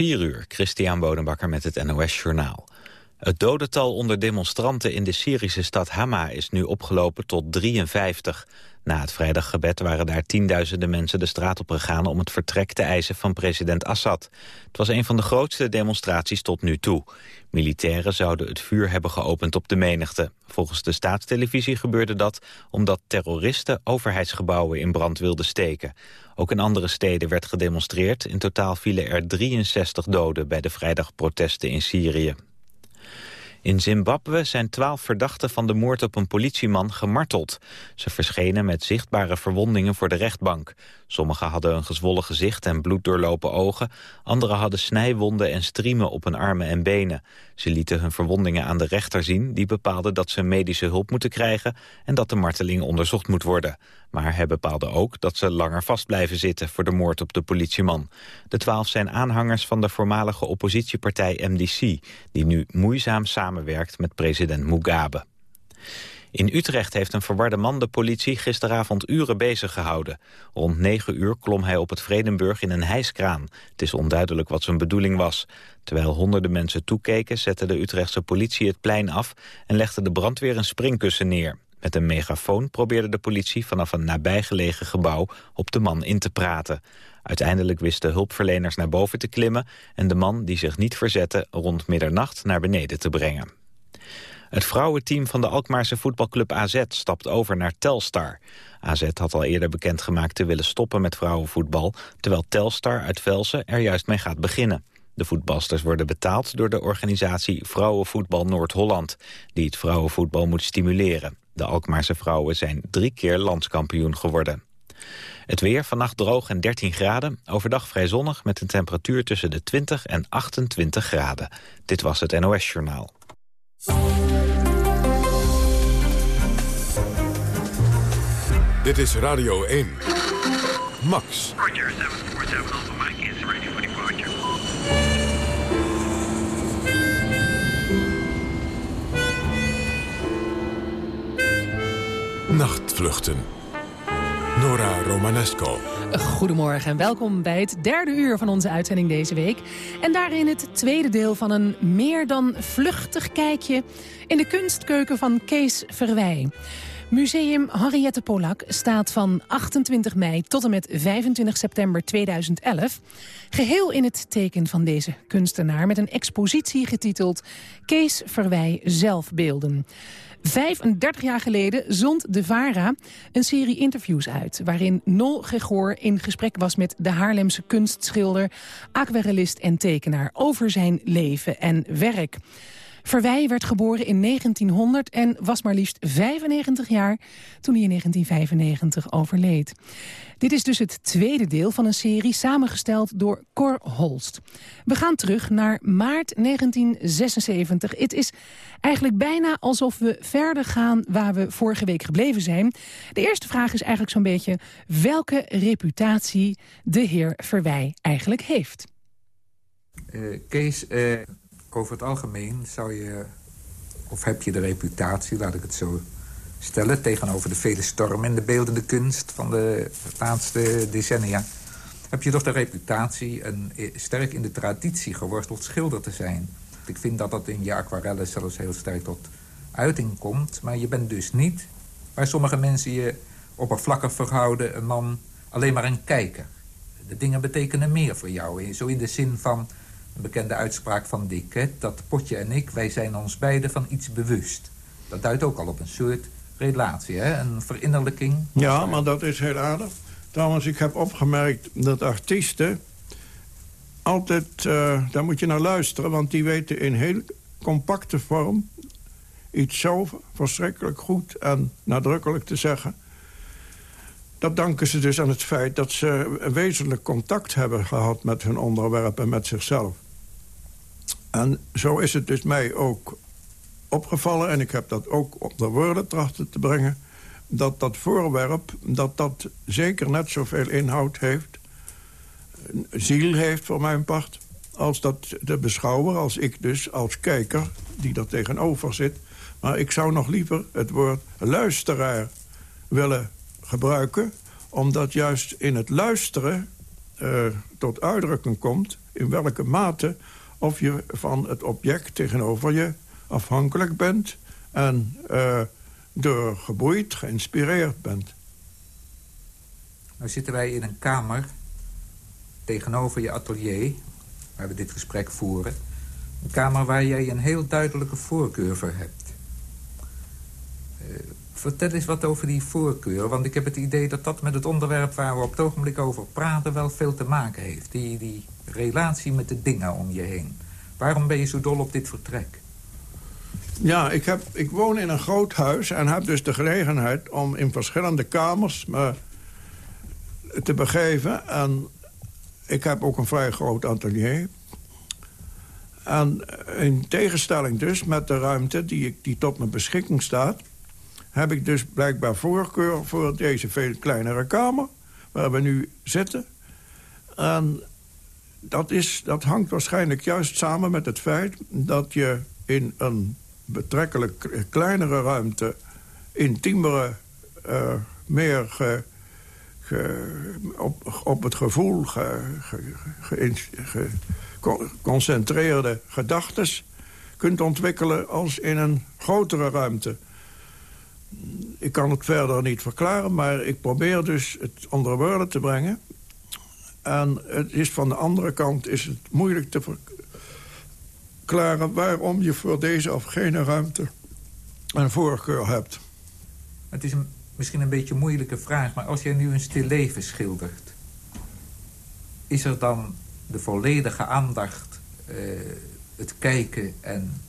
4 uur, Christian Bonenbakker met het NOS Journaal. Het dodental onder demonstranten in de Syrische stad Hama is nu opgelopen tot 53. Na het vrijdaggebed waren daar tienduizenden mensen de straat op gegaan om het vertrek te eisen van president Assad. Het was een van de grootste demonstraties tot nu toe. Militairen zouden het vuur hebben geopend op de menigte. Volgens de staatstelevisie gebeurde dat omdat terroristen overheidsgebouwen in brand wilden steken. Ook in andere steden werd gedemonstreerd. In totaal vielen er 63 doden bij de vrijdagprotesten in Syrië. In Zimbabwe zijn twaalf verdachten van de moord op een politieman gemarteld. Ze verschenen met zichtbare verwondingen voor de rechtbank. Sommigen hadden een gezwollen gezicht en bloeddoorlopen ogen. Anderen hadden snijwonden en striemen op hun armen en benen. Ze lieten hun verwondingen aan de rechter zien... die bepaalde dat ze medische hulp moeten krijgen... en dat de marteling onderzocht moet worden. Maar hij bepaalde ook dat ze langer vast blijven zitten... voor de moord op de politieman. De twaalf zijn aanhangers van de voormalige oppositiepartij MDC... die nu moeizaam samenwerkt met president Mugabe. In Utrecht heeft een verwarde man de politie gisteravond uren bezig gehouden. Rond 9 uur klom hij op het Vredenburg in een hijskraan. Het is onduidelijk wat zijn bedoeling was. Terwijl honderden mensen toekeken, zette de Utrechtse politie het plein af... en legde de brandweer een springkussen neer. Met een megafoon probeerde de politie vanaf een nabijgelegen gebouw op de man in te praten. Uiteindelijk wisten hulpverleners naar boven te klimmen... en de man die zich niet verzette rond middernacht naar beneden te brengen. Het vrouwenteam van de Alkmaarse voetbalclub AZ stapt over naar Telstar. AZ had al eerder bekendgemaakt te willen stoppen met vrouwenvoetbal... terwijl Telstar uit Velsen er juist mee gaat beginnen. De voetbalsters worden betaald door de organisatie Vrouwenvoetbal Noord-Holland... die het vrouwenvoetbal moet stimuleren. De Alkmaarse vrouwen zijn drie keer landskampioen geworden. Het weer, vannacht droog en 13 graden. Overdag vrij zonnig met een temperatuur tussen de 20 en 28 graden. Dit was het NOS Journaal. Dit is Radio 1. Max. Roger, 747 Alpha Mike is ready for departure. Nachtvluchten. Nora Romanesco. Goedemorgen en welkom bij het derde uur van onze uitzending deze week. En daarin het tweede deel van een meer dan vluchtig kijkje... in de kunstkeuken van Kees Verwij. Museum Henriette Polak staat van 28 mei tot en met 25 september 2011... geheel in het teken van deze kunstenaar... met een expositie getiteld Kees Verwij Zelfbeelden. 35 jaar geleden zond de VARA een serie interviews uit... waarin Nol Gregor in gesprek was met de Haarlemse kunstschilder... aquarellist en tekenaar over zijn leven en werk. Verwij werd geboren in 1900 en was maar liefst 95 jaar toen hij in 1995 overleed. Dit is dus het tweede deel van een serie samengesteld door Cor Holst. We gaan terug naar maart 1976. Het is eigenlijk bijna alsof we verder gaan waar we vorige week gebleven zijn. De eerste vraag is eigenlijk zo'n beetje welke reputatie de heer Verwij eigenlijk heeft. Uh, Kees, uh, over het algemeen zou je, of heb je de reputatie, laat ik het zo stellen... tegenover de vele stormen in de beeldende kunst van de laatste decennia... heb je toch de reputatie een sterk in de traditie geworteld schilder te zijn. Ik vind dat dat in je aquarellen zelfs heel sterk tot uiting komt. Maar je bent dus niet, waar sommige mensen je oppervlakkig verhouden... een man alleen maar een kijker. De dingen betekenen meer voor jou. Zo in de zin van een bekende uitspraak van Dick, dat Potje en ik, wij zijn ons beiden van iets bewust. Dat duidt ook al op een soort relatie, hè? een verinnerlijking. Ja, maar dat is heel aardig. Trouwens, ik heb opgemerkt dat artiesten altijd, uh, daar moet je naar luisteren... want die weten in heel compacte vorm iets zo verschrikkelijk goed en nadrukkelijk te zeggen. Dat danken ze dus aan het feit dat ze wezenlijk contact hebben gehad met hun onderwerp en met zichzelf. En zo is het dus mij ook opgevallen, en ik heb dat ook op de woorden trachten te brengen... dat dat voorwerp, dat dat zeker net zoveel inhoud heeft... ziel heeft voor mijn part... als dat de beschouwer, als ik dus, als kijker, die er tegenover zit... maar ik zou nog liever het woord luisteraar willen gebruiken... omdat juist in het luisteren uh, tot uitdrukking komt in welke mate of je van het object tegenover je afhankelijk bent... en uh, door geboeid, geïnspireerd bent. Nou zitten wij in een kamer tegenover je atelier... waar we dit gesprek voeren. Een kamer waar jij een heel duidelijke voorkeur voor hebt. Uh, vertel eens wat over die voorkeur. Want ik heb het idee dat dat met het onderwerp waar we op het ogenblik over praten... wel veel te maken heeft. Die, die relatie met de dingen om je heen. Waarom ben je zo dol op dit vertrek? Ja, ik, heb, ik woon in een groot huis en heb dus de gelegenheid om in verschillende kamers me te begeven. En ik heb ook een vrij groot atelier. En in tegenstelling dus met de ruimte die, ik, die tot mijn beschikking staat... heb ik dus blijkbaar voorkeur voor deze veel kleinere kamer... waar we nu zitten. En dat, is, dat hangt waarschijnlijk juist samen met het feit... dat je in een betrekkelijk kleinere ruimte... intiemere, uh, meer op, op het gevoel geconcentreerde gedachten kunt ontwikkelen als in een grotere ruimte. Ik kan het verder niet verklaren, maar ik probeer dus het onder woorden te brengen. En het is van de andere kant is het moeilijk te verklaren... waarom je voor deze of gene ruimte een voorkeur hebt. Het is een, misschien een beetje een moeilijke vraag... maar als jij nu een stil leven schildert... is er dan de volledige aandacht... Uh, het kijken en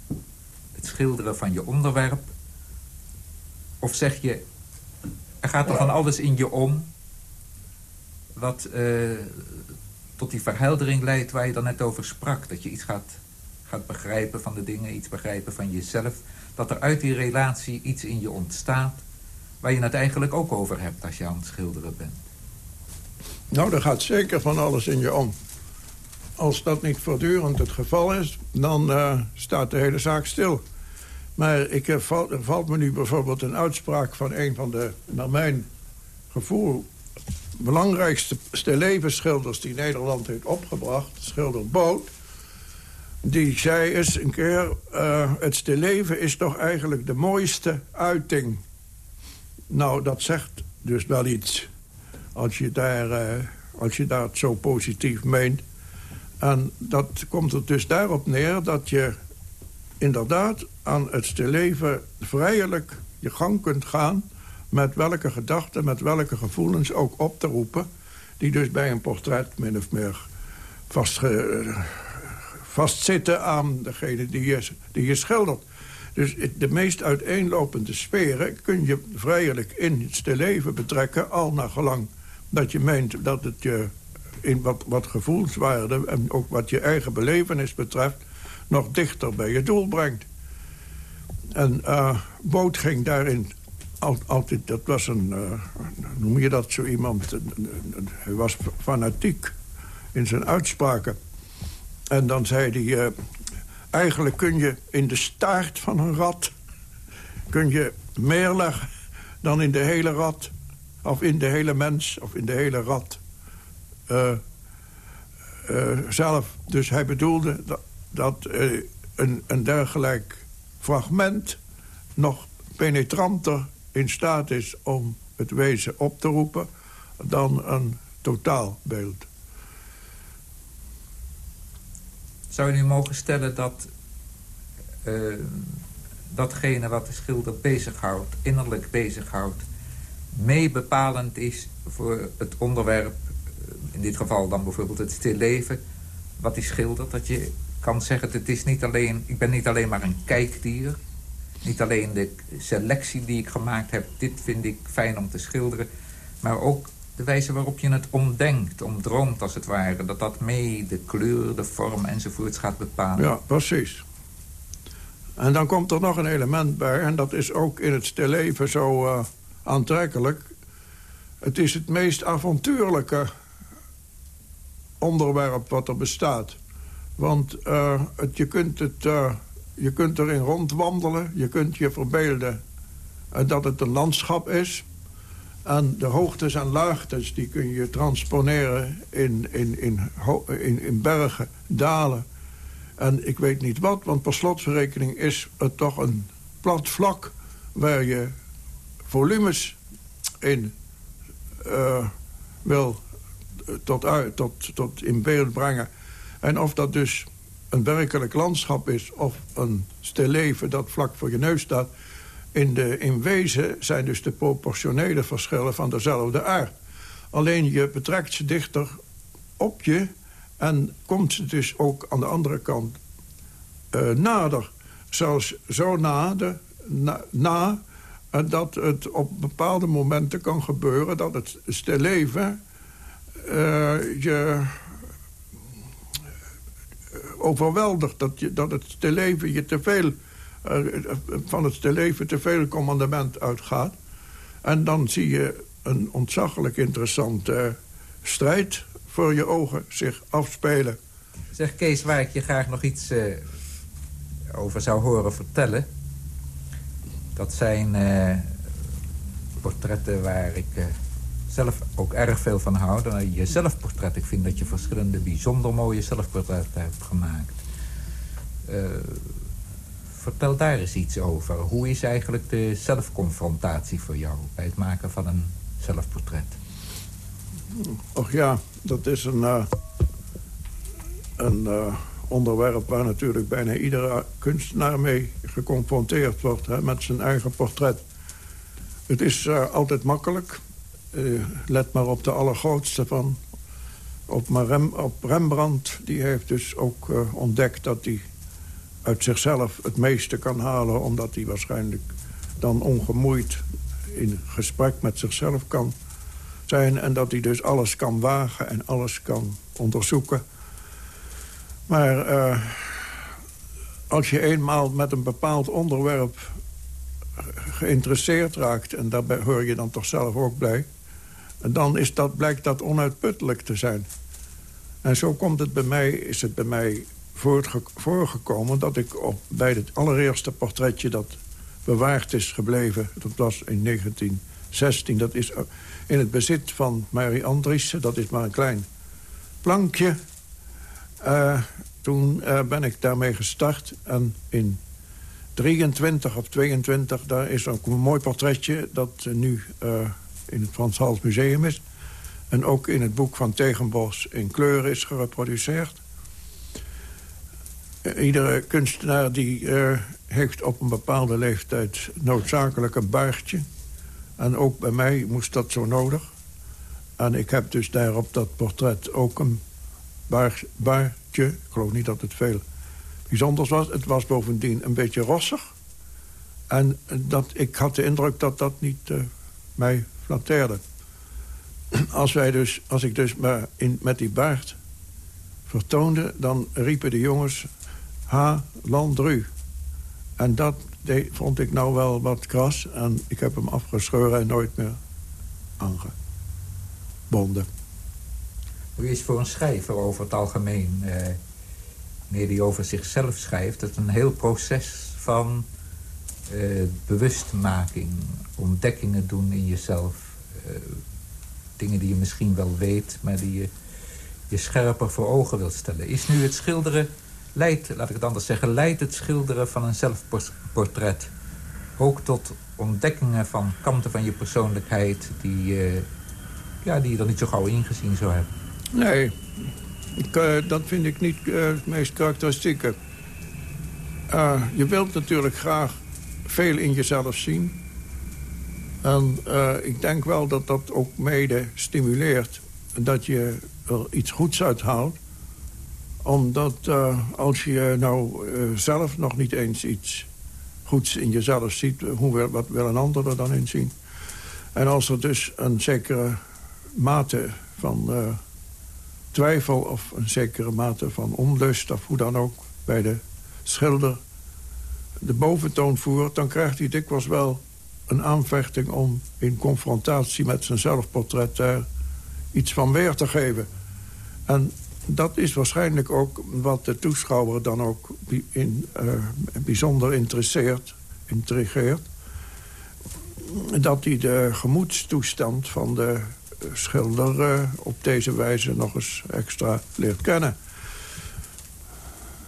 het schilderen van je onderwerp? Of zeg je, er gaat er van alles in je om wat uh, tot die verheldering leidt waar je dan net over sprak. Dat je iets gaat, gaat begrijpen van de dingen, iets begrijpen van jezelf. Dat er uit die relatie iets in je ontstaat waar je het eigenlijk ook over hebt als je aan het schilderen bent. Nou, er gaat zeker van alles in je om. Als dat niet voortdurend het geval is, dan uh, staat de hele zaak stil. Maar ik, er, valt, valt me nu bijvoorbeeld een uitspraak van een van de, naar mijn gevoel belangrijkste levensschilders die Nederland heeft opgebracht, schilder Boot... die zei eens een keer, uh, het stilleven is toch eigenlijk de mooiste uiting. Nou, dat zegt dus wel iets, als je, daar, uh, als je dat zo positief meent. En dat komt er dus daarop neer dat je inderdaad aan het stilleven vrijelijk je gang kunt gaan met welke gedachten, met welke gevoelens ook op te roepen... die dus bij een portret min of meer vastzitten aan degene die je, die je schildert. Dus de meest uiteenlopende sferen kun je vrijelijk in het leven betrekken... al naar gelang dat je meent dat het je in wat, wat gevoelswaarde... en ook wat je eigen belevenis betreft... nog dichter bij je doel brengt. En uh, Boot ging daarin altijd, dat was een, uh, noem je dat zo iemand, hij was fanatiek in zijn uitspraken. En dan zei hij, uh, eigenlijk kun je in de staart van een rat, kun je meer leggen dan in de hele rat. Of in de hele mens, of in de hele rat. Zelf. Dus hij bedoelde dat, dat een, een dergelijk fragment nog penetranter in staat is om het wezen op te roepen... dan een totaalbeeld. Zou je nu mogen stellen dat uh, datgene wat de schilder bezighoudt... innerlijk bezighoudt... mee bepalend is voor het onderwerp... Eh, in dit geval dan bijvoorbeeld het stilleven... wat hij schildert, dat je kan zeggen... Het is niet alleen, ik ben niet alleen maar een kijkdier... Niet alleen de selectie die ik gemaakt heb, dit vind ik fijn om te schilderen... maar ook de wijze waarop je het omdenkt, omdroomt als het ware. Dat dat mee de kleur, de vorm enzovoorts gaat bepalen. Ja, precies. En dan komt er nog een element bij, en dat is ook in het stilleven zo uh, aantrekkelijk. Het is het meest avontuurlijke onderwerp wat er bestaat. Want uh, het, je kunt het... Uh, je kunt erin rondwandelen. Je kunt je verbeelden dat het een landschap is. En de hoogtes en laagtes die kun je transponeren in, in, in, in, in bergen, dalen. En ik weet niet wat, want per slotverrekening is het toch een plat vlak... waar je volumes in uh, wil tot, uit, tot, tot in beeld brengen. En of dat dus een werkelijk landschap is of een stilleven dat vlak voor je neus staat... In, de, in wezen zijn dus de proportionele verschillen van dezelfde aard. Alleen je betrekt ze dichter op je... en komt ze dus ook aan de andere kant uh, nader. Zelfs zo nader, na, na dat het op bepaalde momenten kan gebeuren... dat het stilleven uh, je overweldigt. Dat, je, dat het stilleven je te veel uh, van het leven te veel commandement uitgaat. En dan zie je een ontzaglijk interessante strijd voor je ogen zich afspelen. Zeg Kees, waar ik je graag nog iets uh, over zou horen vertellen... dat zijn portretten waar ik zelf ook erg veel van hou. Dan je zelfportret. Ik vind dat je verschillende bijzonder mooie zelfportretten hebt gemaakt. Vertel daar eens iets over. Hoe is eigenlijk de zelfconfrontatie voor jou... bij het maken van een zelfportret? Och ja, dat is een, uh, een uh, onderwerp... waar natuurlijk bijna iedere kunstenaar mee geconfronteerd wordt... Hè, met zijn eigen portret. Het is altijd makkelijk. Let maar op de allergrootste van... Op, Rem, op Rembrandt, die heeft dus ook ontdekt dat hij uit zichzelf het meeste kan halen... omdat hij waarschijnlijk dan ongemoeid in gesprek met zichzelf kan zijn... en dat hij dus alles kan wagen en alles kan onderzoeken. Maar uh, als je eenmaal met een bepaald onderwerp geïnteresseerd raakt... en daarbij hoor je dan toch zelf ook blij... dan is dat, blijkt dat onuitputtelijk te zijn. En zo komt het bij mij, is het bij mij voorgekomen dat ik op, bij het allereerste portretje dat bewaard is gebleven... dat was in 1916, dat is in het bezit van Mary Andriessen. Dat is maar een klein plankje. Uh, toen uh, ben ik daarmee gestart en in 23 of 22... daar is ook een mooi portretje dat nu in het Frans Hals Museum is... en ook in het boek van Tegenbos in kleur is gereproduceerd. Eh, iedere kunstenaar die uh, heeft op een bepaalde leeftijd noodzakelijk een baardje. En ook bij mij moest dat zo nodig. En ik heb dus daar op dat portret ook een baard, baardje. Ik geloof niet dat het veel bijzonders was. Het was bovendien een beetje rossig. En dat, ik had de indruk dat dat niet uh, mij flatteerde. Als, wij dus, als ik dus maar in, met die baard vertoonde... dan riepen de jongens H. Landru. En dat vond ik nou wel wat kras. En ik heb hem afgescheurd en nooit meer aangebonden. Hoe is voor een schrijver over het algemeen... Eh, wanneer hij over zichzelf schrijft... het een heel proces van eh, bewustmaking... ontdekkingen doen in jezelf... Eh, dingen die je misschien wel weet... maar die je, je scherper voor ogen wilt stellen. Is nu het schilderen leidt, laat ik het anders zeggen... leidt het schilderen van een zelfportret ook tot ontdekkingen van kanten van je persoonlijkheid... die, uh, ja, die je dan niet zo gauw ingezien zou hebben? Nee, ik, dat vind ik niet het meest karakteristieke. je wilt natuurlijk graag veel in jezelf zien. En ik denk wel dat dat ook mede stimuleert... dat je er iets goeds uit haalt omdat uh, als je nou uh, zelf nog niet eens iets goeds in jezelf ziet... Hoe, wat wil een ander er dan in zien? En als er dus een zekere mate van twijfel... of een zekere mate van onlust, of hoe dan ook... bij de schilder de boventoon voert... dan krijgt hij dikwijls wel een aanvechting om in confrontatie met zijn zelfportret... daar iets van weer te geven. En dat is waarschijnlijk ook wat de toeschouwer dan ook in, uh, bijzonder interesseert, intrigeert. dat hij de gemoedstoestand van de schilder eh, op deze wijze nog eens extra leert kennen.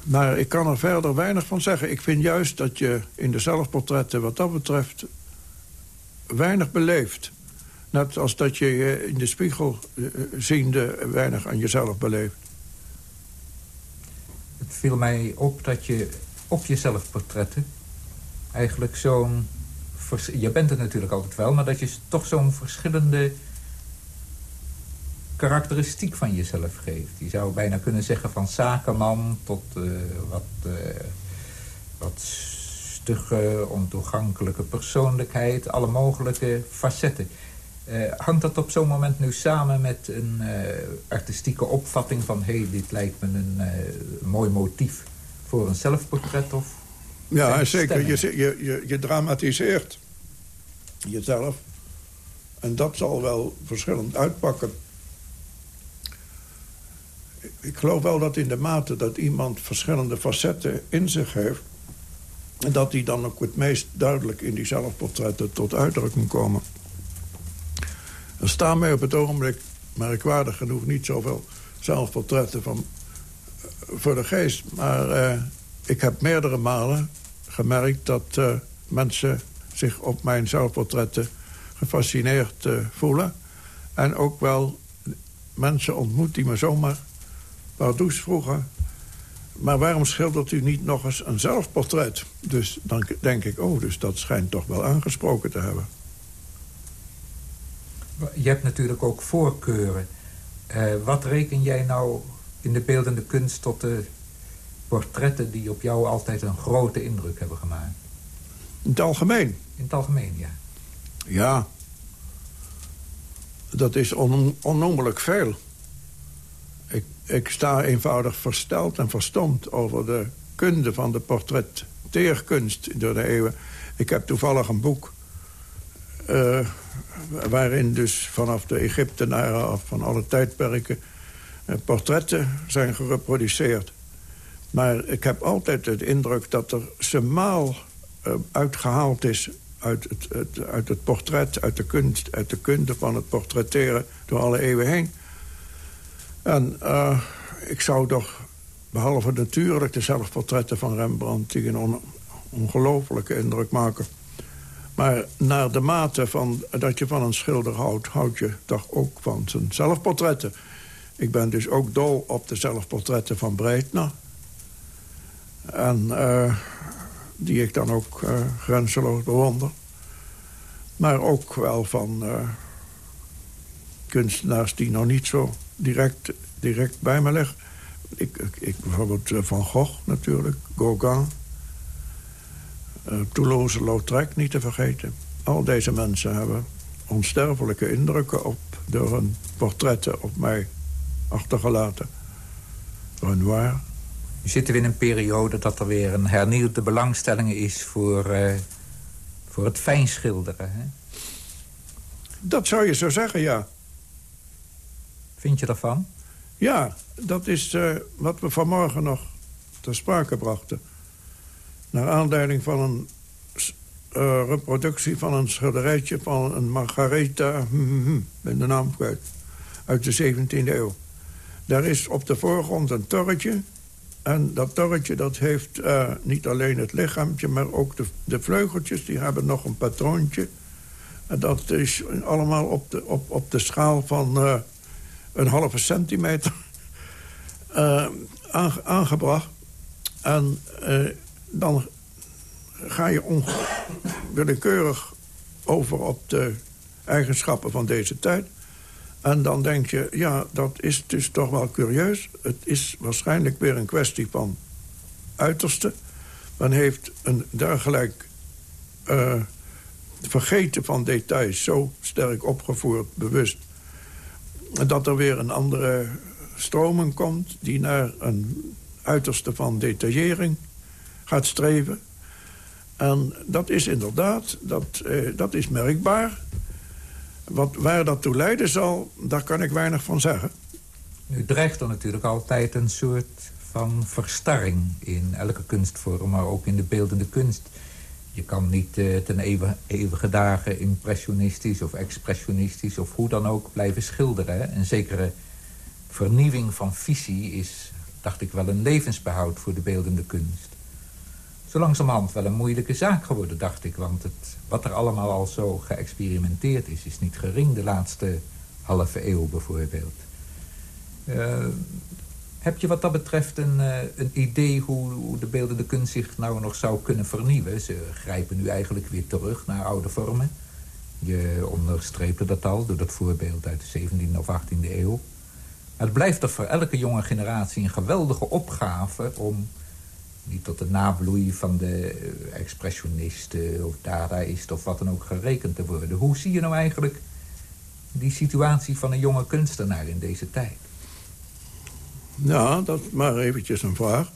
Maar ik kan er verder weinig van zeggen. Ik vind juist dat je in de zelfportretten wat dat betreft weinig beleeft. Net als dat je in de spiegel eh, ziende weinig aan jezelf beleeft. Het viel mij op dat je op je zelfportretten eigenlijk zo'n... Je bent het natuurlijk altijd wel, maar dat je toch zo'n verschillende karakteristiek van jezelf geeft. Je zou bijna kunnen zeggen van zakenman tot uh, wat, uh, wat stugge, ontoegankelijke persoonlijkheid. Alle mogelijke facetten. Uh, hangt dat op zo'n moment nu samen met een artistieke opvatting van... hé, hey, dit lijkt me een mooi motief voor een zelfportret? Of ja, zeker. Je, je, je, je dramatiseert jezelf. En dat zal wel verschillend uitpakken ik geloof wel dat in de mate dat iemand verschillende facetten in zich heeft... dat die dan ook het meest duidelijk in die zelfportretten tot uitdrukking komen. Er staan mij op het ogenblik, merkwaardig genoeg... niet zoveel zelfportretten van, eh, voor de geest. Maar uh, ik heb meerdere malen gemerkt dat uh, mensen zich op mijn zelfportretten gefascineerd uh, voelen. En ook wel mensen ontmoet die me zomaar Pardoes vroeger... maar waarom schildert u niet nog eens een zelfportret? Dus dan denk ik, oh, dus dat schijnt toch wel aangesproken te hebben. Je hebt natuurlijk ook voorkeuren. Uh, wat reken jij nou in de beeldende kunst tot de portretten... die op jou altijd een grote indruk hebben gemaakt? In het algemeen? In het algemeen, ja. Ja. Dat is on onnoemelijk veel. Ik, ik sta eenvoudig versteld en verstomd over de kunde van de portretteerkunst door de eeuwen. Ik heb toevallig een boek uh, waarin dus vanaf de Egyptenaren af van alle tijdperken uh, portretten zijn gereproduceerd. Maar ik heb altijd de indruk dat er semaal uh, uitgehaald is uit het, het, uit het portret, uit de kunst, uit de kunde van het portretteren door alle eeuwen heen. En uh, ik zou toch, behalve natuurlijk de zelfportretten van Rembrandt... die een on ongelofelijke indruk maken... maar naar de mate van, dat je van een schilder houdt... houd je toch ook van zijn zelfportretten. Ik ben dus ook dol op de zelfportretten van Breitner. En uh, die ik dan ook uh, grenzeloos bewonder. Maar ook wel van kunstenaars die nog niet zo direct, direct bij me liggen. Ik, ik, ik bijvoorbeeld eh, Van Gogh natuurlijk, Gauguin... Uh, Toulouse-Lautrec niet te vergeten. Al deze mensen hebben onsterfelijke indrukken op... door hun portretten op mij achtergelaten. Renoir. Nu zitten we in een periode dat er weer een hernieuwde belangstelling is... voor, uh, voor het fijnschilderen, hè? Dat zou je zo zeggen, ja vind je daarvan? Ja, dat is uh, wat we vanmorgen nog ter sprake brachten. Naar aanleiding van een uh, reproductie van een schilderijtje van een Margaretha... Hmm, ben de naam kwijt, uit de 17e eeuw. Daar is op de voorgrond een torretje. En dat torretje dat heeft uh, niet alleen het lichaampje... maar ook de, de vleugeltjes, die hebben nog een patroontje. En dat is allemaal op de, op, op de schaal van een halve centimeter uh, aangebracht. En uh, dan ga je willekeurig over op de eigenschappen van deze tijd. En dan denk je, ja, dat is dus toch wel curieus. Het is waarschijnlijk weer een kwestie van uiterste. Men heeft een dergelijk uh, vergeten van details zo sterk opgevoerd, bewust dat er weer een andere stroming komt... die naar een uiterste van detaillering gaat streven. En dat is inderdaad, dat, eh, dat is merkbaar. Wat, waar dat toe leiden zal, daar kan ik weinig van zeggen. Nu dreigt er natuurlijk altijd een soort van verstarring in elke kunstvorm... maar ook in de beeldende kunst. Je kan niet uh, ten eeuwige, dagen impressionistisch of expressionistisch... of hoe dan ook blijven schilderen. Een zekere vernieuwing van visie is, dacht ik wel, een levensbehoud voor de beeldende kunst. Zo langzamerhand wel een moeilijke zaak geworden, dacht ik. Want het, wat er allemaal al zo geëxperimenteerd is, is niet gering de laatste halve eeuw bijvoorbeeld. Uh, heb je wat dat betreft een, uh, een idee hoe, hoe, de beeldende kunst zich nou nog zou kunnen vernieuwen? Ze grijpen nu eigenlijk weer terug naar oude vormen. Je onderstreepte dat al door dat voorbeeld uit de 17e of 18e eeuw. Maar het blijft toch voor elke jonge generatie een geweldige opgave... om niet tot de nabloei van de eh, expressionisten of dadaïsten of wat dan ook gerekend te worden. Hoe zie je nou eigenlijk die situatie van een jonge kunstenaar in deze tijd? Ja, dat is maar eventjes een vraag.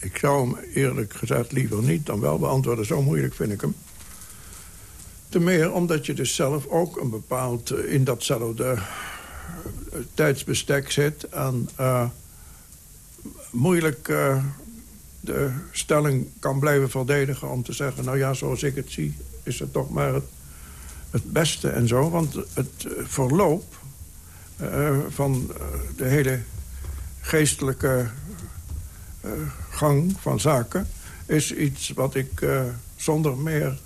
Ik zou hem eerlijk gezegd liever niet dan wel beantwoorden. Zo moeilijk vind ik hem. Te meer omdat je dus zelf ook een bepaald... Eh, in datzelfde eh, tijdsbestek zit... en uh, moeilijk de stelling kan blijven verdedigen... om te zeggen, nou ja, zoals ik het zie... is het toch maar het, het beste en zo. Want het verloop van de hele geestelijke uh, gang van zaken... is iets wat ik zonder meer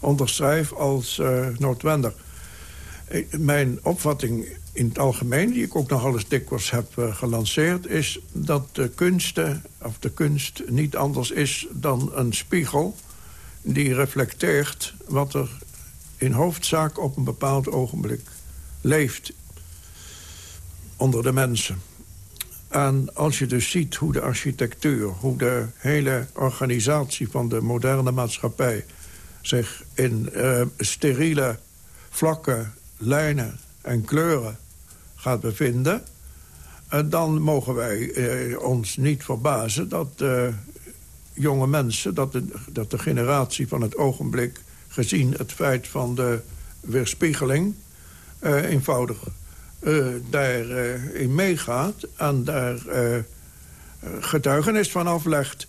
onderschrijf als noodwendig. Mijn opvatting in het algemeen, die ik ook nogal eens dikwijls heb gelanceerd... is dat de kunsten, of de kunst niet anders is dan een spiegel... die reflecteert wat er in hoofdzaak op een bepaald ogenblik leeft onder de mensen. En als je dus ziet hoe de architectuur, hoe de hele organisatie van de moderne maatschappij... zich in uh, steriele vlakken, lijnen en kleuren gaat bevinden... Uh, dan mogen wij uh, ons niet verbazen dat jonge mensen... Dat de, dat de generatie van het ogenblik gezien het feit van de weerspiegeling... eenvoudig daarin uh, meegaat en daar uh, getuigenis van aflegt.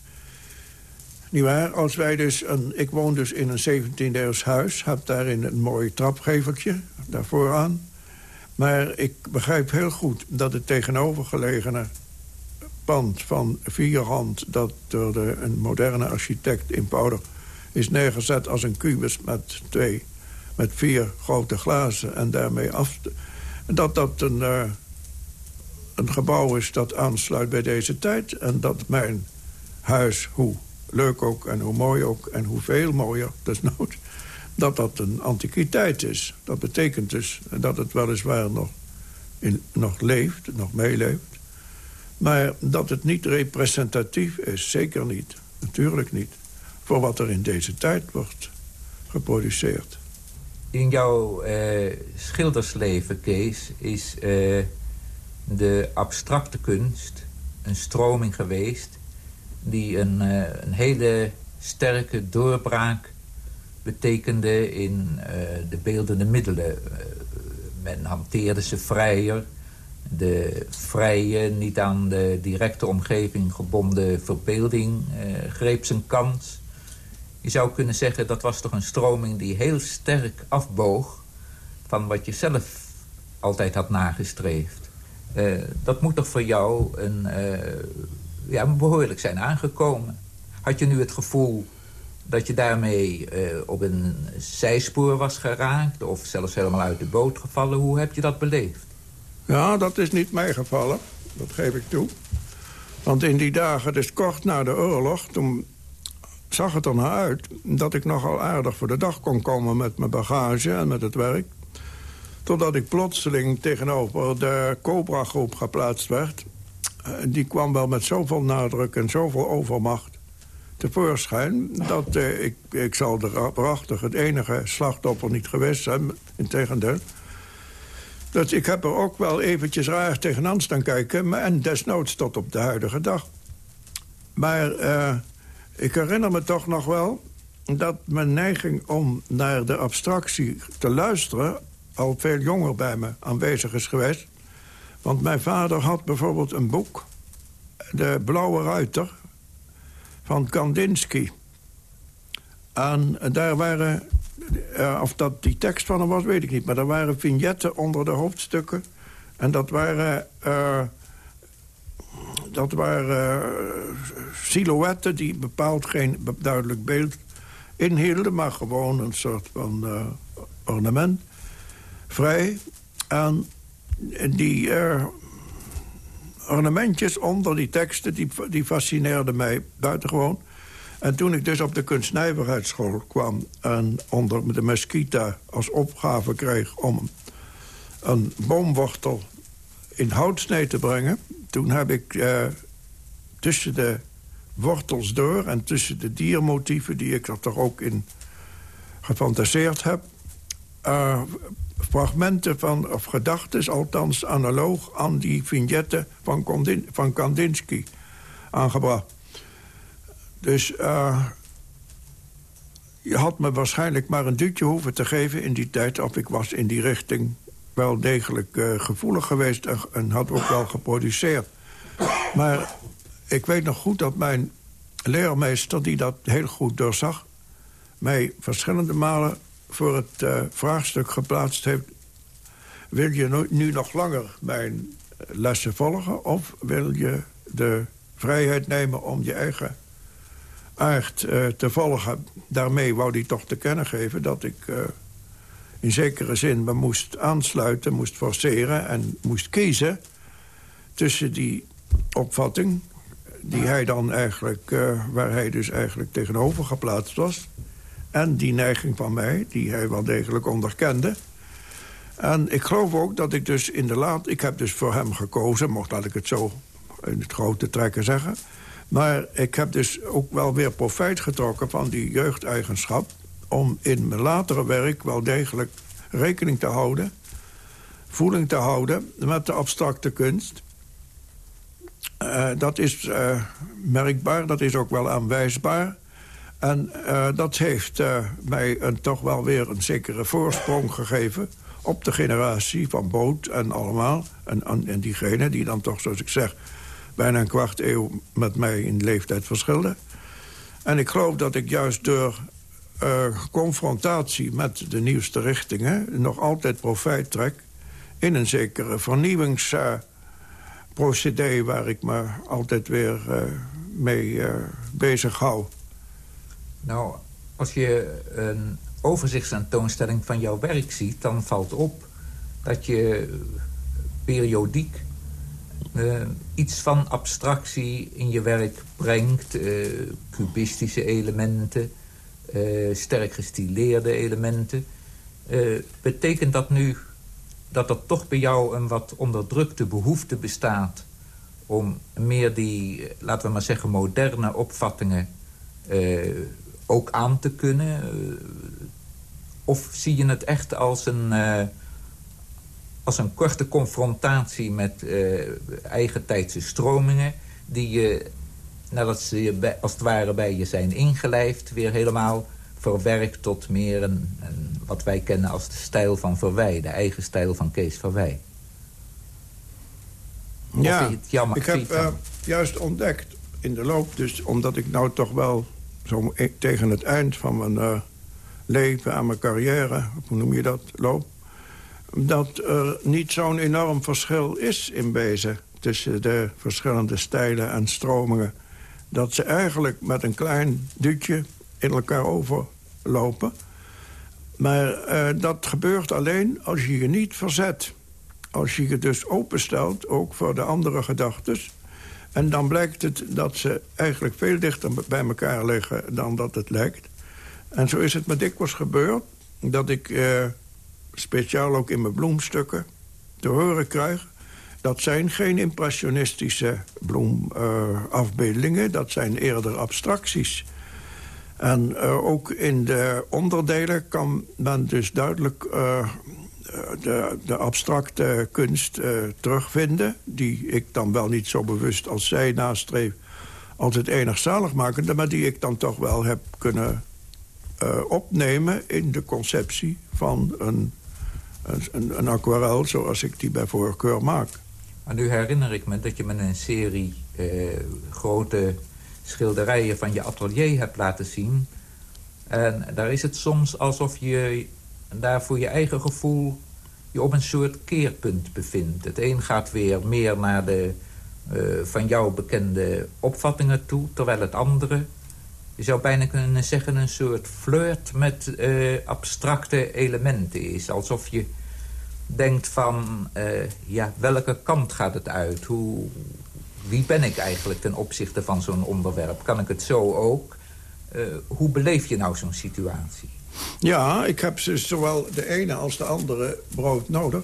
Niet waar? Als wij dus een, ik woon dus in een 17e-eeuws huis, heb daarin een mooi trapgeveltje daarvoor aan. Maar ik begrijp heel goed dat het tegenovergelegene pand van vierhand... dat door de, een moderne architect eenvoudig is neergezet als een kubus met twee... met vier grote glazen en daarmee af dat dat een, uh, een gebouw is dat aansluit bij deze tijd. En dat mijn huis, hoe leuk ook en hoe mooi ook... en hoeveel mooier, desnoods, dat dat een antiquiteit is. Dat betekent dus dat het weliswaar nog, in, nog leeft, nog meeleeft. Maar dat het niet representatief is, zeker niet. Natuurlijk niet. Voor wat er in deze tijd wordt geproduceerd in jouw uh, schildersleven, Kees, is uh, de abstracte kunst een stroming geweest... die een, uh, een hele sterke doorbraak betekende in de beeldende middelen. men hanteerde ze vrijer. De vrije, niet aan de directe omgeving gebonden verbeelding greep zijn kans... Je zou kunnen zeggen, dat was toch een stroming die heel sterk afboog... van wat je zelf altijd had nagestreefd. Uh, dat moet toch voor jou een, uh, ja, behoorlijk zijn aangekomen. Had je nu het gevoel dat je daarmee uh, op een zijspoor was geraakt... of zelfs helemaal uit de boot gevallen? Hoe heb je dat beleefd? Ja, dat is niet mij gevallen. Dat geef ik toe. Want in die dagen, dus kort na de oorlog... toen zag het er naar uit dat ik nogal aardig voor de dag kon komen... met mijn bagage en met het werk. Totdat ik plotseling tegenover de Cobra-groep geplaatst werd. Eh, die kwam wel met zoveel nadruk en zoveel overmacht tevoorschijn... dat eh, ik, ik zal er prachtig het enige slachtoffer niet geweest zijn. Integendeel. Dus ik heb er ook wel eventjes raar tegenaan staan kijken. En desnoods tot op de huidige dag. Maar... Uh, ik herinner me toch nog wel dat mijn neiging om naar de abstractie te luisteren... al veel jonger bij me aanwezig is geweest. Want mijn vader had bijvoorbeeld een boek... De Blauwe Ruiter van Kandinsky. En daar waren, uh, of dat die tekst van hem was, weet ik niet. Maar er waren vignetten onder de hoofdstukken. En dat waren, uh, dat waren uh, silhouetten die bepaald geen duidelijk beeld inhielden... maar gewoon een soort van ornament. Vrij. En die ornamentjes onder die teksten, die, die fascineerden mij buitengewoon. En toen ik dus op de kunstnijverheidsschool kwam... en onder de Mesquita als opgave kreeg om een boomwortel in houtsnee te brengen... toen heb ik eh, tussen de wortels door en tussen de diermotieven... die ik er toch ook in gefantaseerd heb... Uh, fragmenten van, of gedachten, althans analoog... aan die vignetten van, van Kandinsky aangebracht. Dus uh, je had me waarschijnlijk maar een duwtje hoeven te geven in die tijd... of ik was in die richting wel degelijk uh, gevoelig geweest... En, had ook wel geproduceerd. Maar ik weet nog goed dat mijn leermeester, die dat heel goed doorzag... mij verschillende malen voor het uh, vraagstuk geplaatst heeft... wil je nu nog langer mijn lessen volgen... of wil je de vrijheid nemen om je eigen aard uh, te volgen. Daarmee wou hij toch te kennen geven dat ik in zekere zin me moest aansluiten, moest forceren en moest kiezen tussen die opvatting die hij dan eigenlijk, uh, waar hij dus eigenlijk tegenover geplaatst was... en die neiging van mij, die hij wel degelijk onderkende. En ik geloof ook dat ik dus in de laat... Ik heb dus voor hem gekozen, mocht laat ik het zo in het grote trekken zeggen... Maar ik heb dus ook wel weer profijt getrokken van die jeugdeigenschap... om in mijn latere werk wel degelijk rekening te houden... voeling te houden met de abstracte kunst. Uh, dat is uh, merkbaar, dat is ook wel aanwijsbaar. En uh, dat heeft mij een, toch wel weer een zekere voorsprong gegeven... op de generatie van Boot en allemaal. En, en, en diegenen die dan toch, zoals ik zeg bijna een kwart eeuw met mij in leeftijd verschilde. En ik geloof dat ik juist door uh, confrontatie met de nieuwste richtingen... nog altijd profijt trek in een zekere vernieuwingsprocedé... Waar ik me altijd weer uh, mee bezig hou. Nou, als je een overzichtstentoonstelling van jouw werk ziet... dan valt op dat je periodiek iets van abstractie in je werk brengt. Cubistische elementen, sterk gestileerde elementen. betekent dat nu dat er toch bij jou een wat onderdrukte behoefte bestaat... om meer die, laten we maar zeggen, moderne opvattingen ook aan te kunnen? of zie je het echt als een als een korte confrontatie met uh, eigentijdse stromingen... die je, nadat ze je als het ware bij je zijn ingelijfd... weer helemaal verwerkt tot meer een, een, wat wij kennen als de stijl van Verwij. De eigen stijl van Kees Verwij. Ja, jammer, ik heb uh, juist ontdekt in de loop... dus omdat ik nou toch wel zo e- tegen het eind van mijn uh, leven... aan mijn carrière, hoe noem je dat, loop dat er niet zo'n enorm verschil is in wezen... tussen de verschillende stijlen en stromingen. Dat ze eigenlijk met een klein duwtje in elkaar overlopen. Maar uh, dat gebeurt alleen als je je niet verzet. Als je je dus openstelt, ook voor de andere gedachten... En dan blijkt het dat ze eigenlijk veel dichter bij elkaar liggen dan dat het lijkt. En zo is het me dikwijls gebeurd dat ik... Uh, speciaal ook in mijn bloemstukken, te horen krijg... dat zijn geen impressionistische bloemafbeeldingen, dat zijn eerder abstracties. En uh, ook in de onderdelen kan men dus duidelijk uh, de, de, abstracte kunst terugvinden... die ik dan wel niet zo bewust als zij nastreef altijd enig zaligmakende... maar die ik dan toch wel heb kunnen opnemen in de conceptie van een een, een aquarel zoals ik die bij voorkeur maak. Maar nu herinner ik me dat je me een serie eh, grote schilderijen van je atelier hebt laten zien... En daar is het soms alsof je daar voor je eigen gevoel je op een soort keerpunt bevindt. Het een gaat weer meer naar de uh, van jou bekende opvattingen toe... terwijl het andere, je zou bijna kunnen zeggen... een soort flirt met uh, abstracte elementen is. Alsof je denkt van, uh, ja, welke kant gaat het uit? Hoe, wie ben ik eigenlijk ten opzichte van zo'n onderwerp? Kan ik het zo ook? hoe beleef je nou zo'n situatie? Ja, ik heb zowel de ene als de andere brood nodig.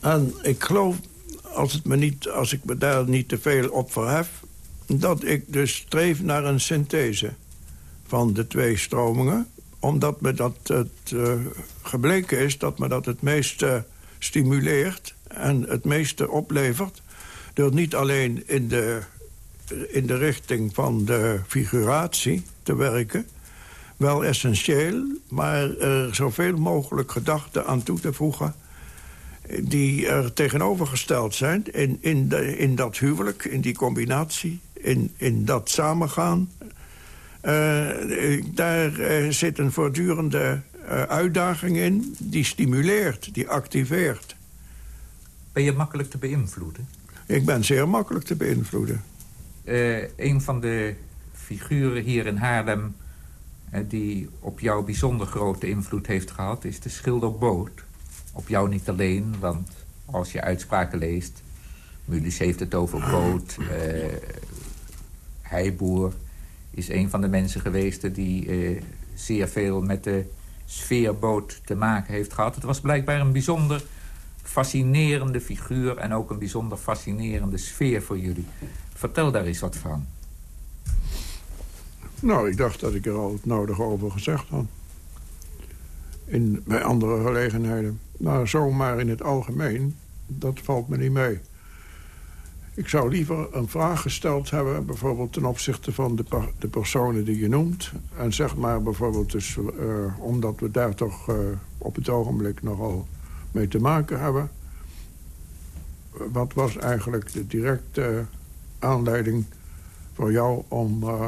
En ik geloof, als, het me niet, als ik me daar niet te veel op verhef... dat ik dus streef naar een synthese van de twee stromingen. Omdat me dat het uh, gebleken is dat me dat het meeste stimuleert... en het meeste oplevert. Door niet alleen in de, in de richting van de figuratie te werken wel essentieel, maar er zoveel mogelijk gedachten aan toe te voegen die er tegenovergesteld zijn in, in, de, in dat huwelijk, in die combinatie, in, in dat samengaan. Uh, daar uh, zit een voortdurende uh, uitdaging in die stimuleert, die activeert. Ben je makkelijk te beïnvloeden? Ik ben zeer makkelijk te beïnvloeden. een van de figuren hier in Haarlem die op jou bijzonder grote invloed heeft gehad... is de schilder Boot. Op jou niet alleen, want als je uitspraken leest... Mulis heeft het over Boot. Uh, Heiboer is een van de mensen geweest... die uh, zeer veel met de sfeerboot te maken heeft gehad. Het was blijkbaar een bijzonder fascinerende figuur... en ook een bijzonder fascinerende sfeer voor jullie. Vertel daar eens wat van. Nou, ik dacht dat ik er al het nodige over gezegd had. In, bij andere gelegenheden. Maar zomaar in het algemeen, dat valt me niet mee. Ik zou liever een vraag gesteld hebben... bijvoorbeeld ten opzichte van de, de personen die je noemt. En zeg maar bijvoorbeeld dus... Uh, omdat we daar toch uh, op het ogenblik nogal mee te maken hebben... wat was eigenlijk de directe aanleiding voor jou om... Uh,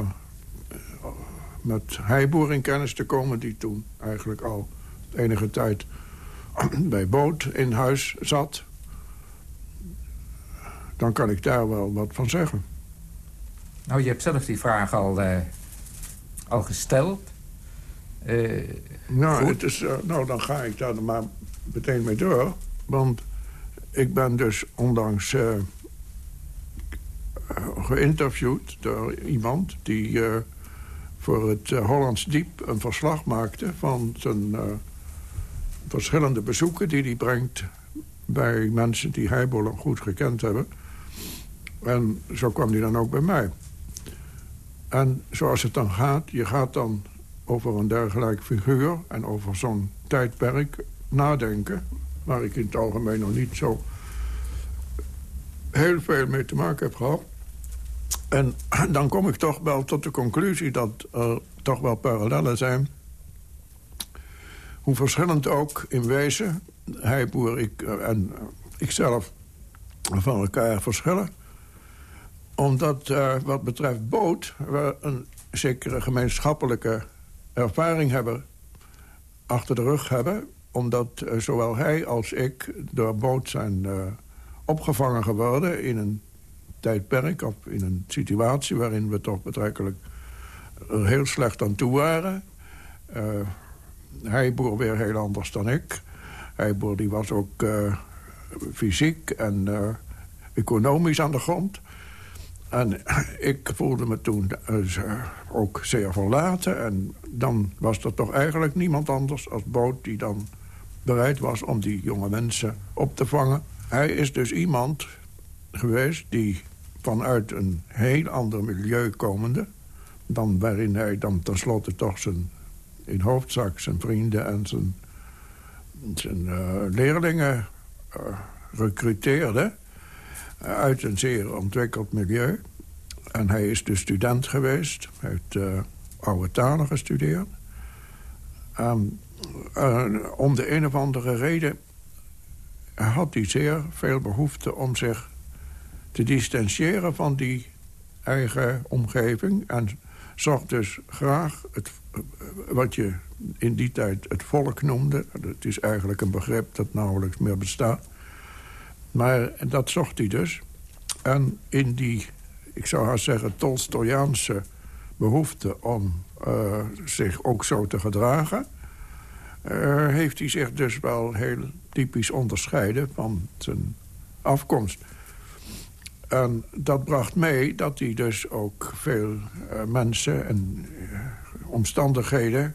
met Heiboer in kennis te komen... die toen eigenlijk al enige tijd bij Boot in huis zat... dan kan ik daar wel wat van zeggen. Nou, je hebt zelf die vraag al, uh, al gesteld. Uh, nou, het is, uh, nou, dan ga ik daar maar meteen mee door. Want ik ben dus ondanks geïnterviewd door iemand... die voor het Hollands Diep een verslag maakte... van zijn verschillende bezoeken die hij brengt... bij mensen die Heibol goed gekend hebben. En zo kwam hij dan ook bij mij. En zoals het dan gaat, je gaat dan over een dergelijk figuur... en over zo'n tijdperk nadenken... waar ik in het algemeen nog niet zo heel veel mee te maken heb gehad... En dan kom ik toch wel tot de conclusie dat er toch wel parallellen zijn. Hoe verschillend ook in wezen hij, boer, ik en ikzelf van elkaar verschillen. Omdat uh, wat betreft boot we een zekere gemeenschappelijke ervaring hebben... achter de rug hebben. Omdat uh, zowel hij als ik door boot zijn uh, opgevangen geworden... in een tijdperk... of in een situatie waarin we toch betrekkelijk heel slecht aan toe waren. Hij boer weer heel anders dan ik. Hij boer die was ook fysiek en economisch aan de grond. En ik voelde me toen ook zeer verlaten. En dan was er toch eigenlijk niemand anders als Boot... die dan bereid was om die jonge mensen op te vangen. Hij is dus iemand geweest die vanuit een heel ander milieu komende... dan waarin hij dan tenslotte toch zijn, in hoofdzak zijn vrienden en zijn, zijn uh, leerlingen uh, recruteerde... uit een zeer ontwikkeld milieu. En hij is dus student geweest. Heeft uh, oude talen gestudeerd. Um, om de een of andere reden had hij zeer veel behoefte om zich te distancieren van die eigen omgeving. En zocht dus graag het wat je in die tijd het volk noemde. Het is eigenlijk een begrip dat nauwelijks meer bestaat. Maar dat zocht hij dus. En in die, ik zou haar zeggen, Tolstoyaanse behoefte om uh, zich ook zo te gedragen... Uh, heeft hij zich dus wel heel typisch onderscheiden van zijn afkomst. En dat bracht mee dat hij dus ook veel uh, mensen en omstandigheden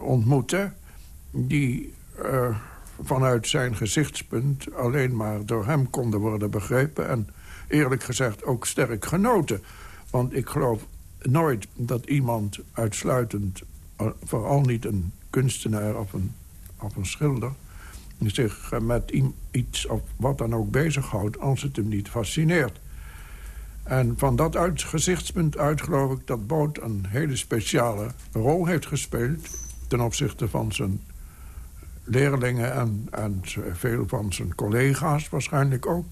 ontmoette... die vanuit zijn gezichtspunt alleen maar door hem konden worden begrepen... en eerlijk gezegd ook sterk genoten. Want ik geloof nooit dat iemand uitsluitend... Eh, vooral niet een kunstenaar of een, een schilder... zich met iets of wat dan ook bezighoudt... als het hem niet fascineert. En van dat uit, gezichtspunt uit geloof ik dat Boot een hele speciale rol heeft gespeeld... ten opzichte van zijn leerlingen en, en veel van zijn collega's waarschijnlijk ook...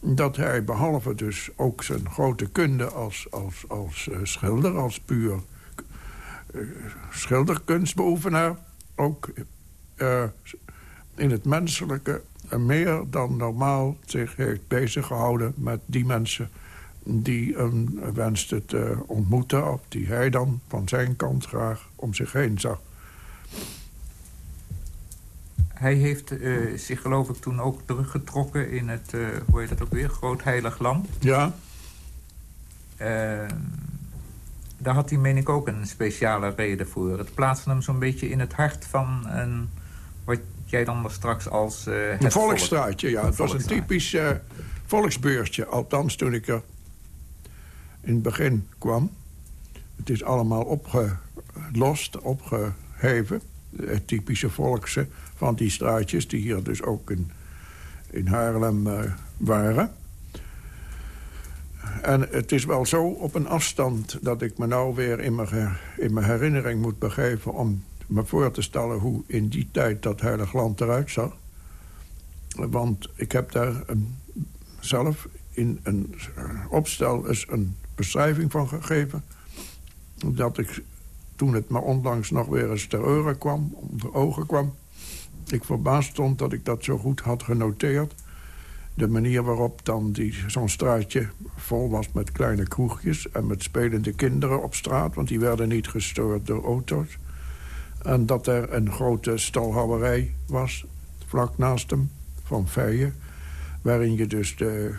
dat hij behalve dus ook zijn grote kunde als, als, als uh, schilder... als puur uh, schilderkunstbeoefenaar... ook uh, in het menselijke meer dan normaal zich heeft bezig gehouden... met die mensen die hem wenste te ontmoeten... of die hij dan van zijn kant graag om zich heen zag. Hij heeft uh, zich geloof ik toen ook teruggetrokken in het, uh, hoe heet dat ook weer, Groot Heilig Land. Ja. Uh, daar had hij, meen ik, ook een speciale reden voor. Het plaatste hem zo'n beetje in het hart van een, wat jij dan straks als... een volksstraatje, ja. Het was een typisch volksbeursje. Althans, toen ik er in het begin kwam. Het is allemaal opgelost, opgeheven. Typische volkse van die straatjes... die hier dus ook in, in Haarlem uh, waren. En het is wel zo op een afstand dat ik me nou weer in mijn, in mijn herinnering moet begeven... om me voor te stellen hoe in die tijd dat Heilig Land eruit zag. Want ik heb daar zelf in een opstel eens een beschrijving van gegeven... dat ik toen het me onlangs nog weer eens ter oren kwam, onder ogen kwam ik verbaasd stond dat ik dat zo goed had genoteerd. De manier waarop dan zo'n straatje vol was met kleine kroegjes... en met spelende kinderen op straat, want die werden niet gestoord door auto's. En dat er een grote stalhouwerij was, vlak naast hem, van Feijen... waarin je dus de,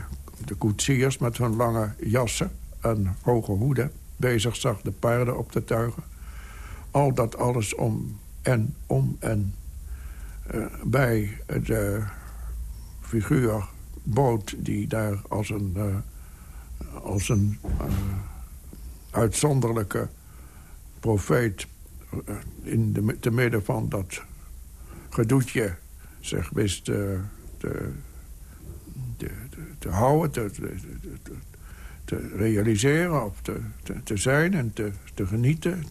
de koetsiers met hun lange jassen en hoge hoeden... bezig zag de paarden op te tuigen. Al dat alles om en om en uh, bij de figuur Boot... die daar als een, uh, als een uh, uitzonderlijke profeet... in de, te midden van dat gedoetje zich wist te, te, te, houden... Te, te, realiseren of te, te, zijn en te, te genieten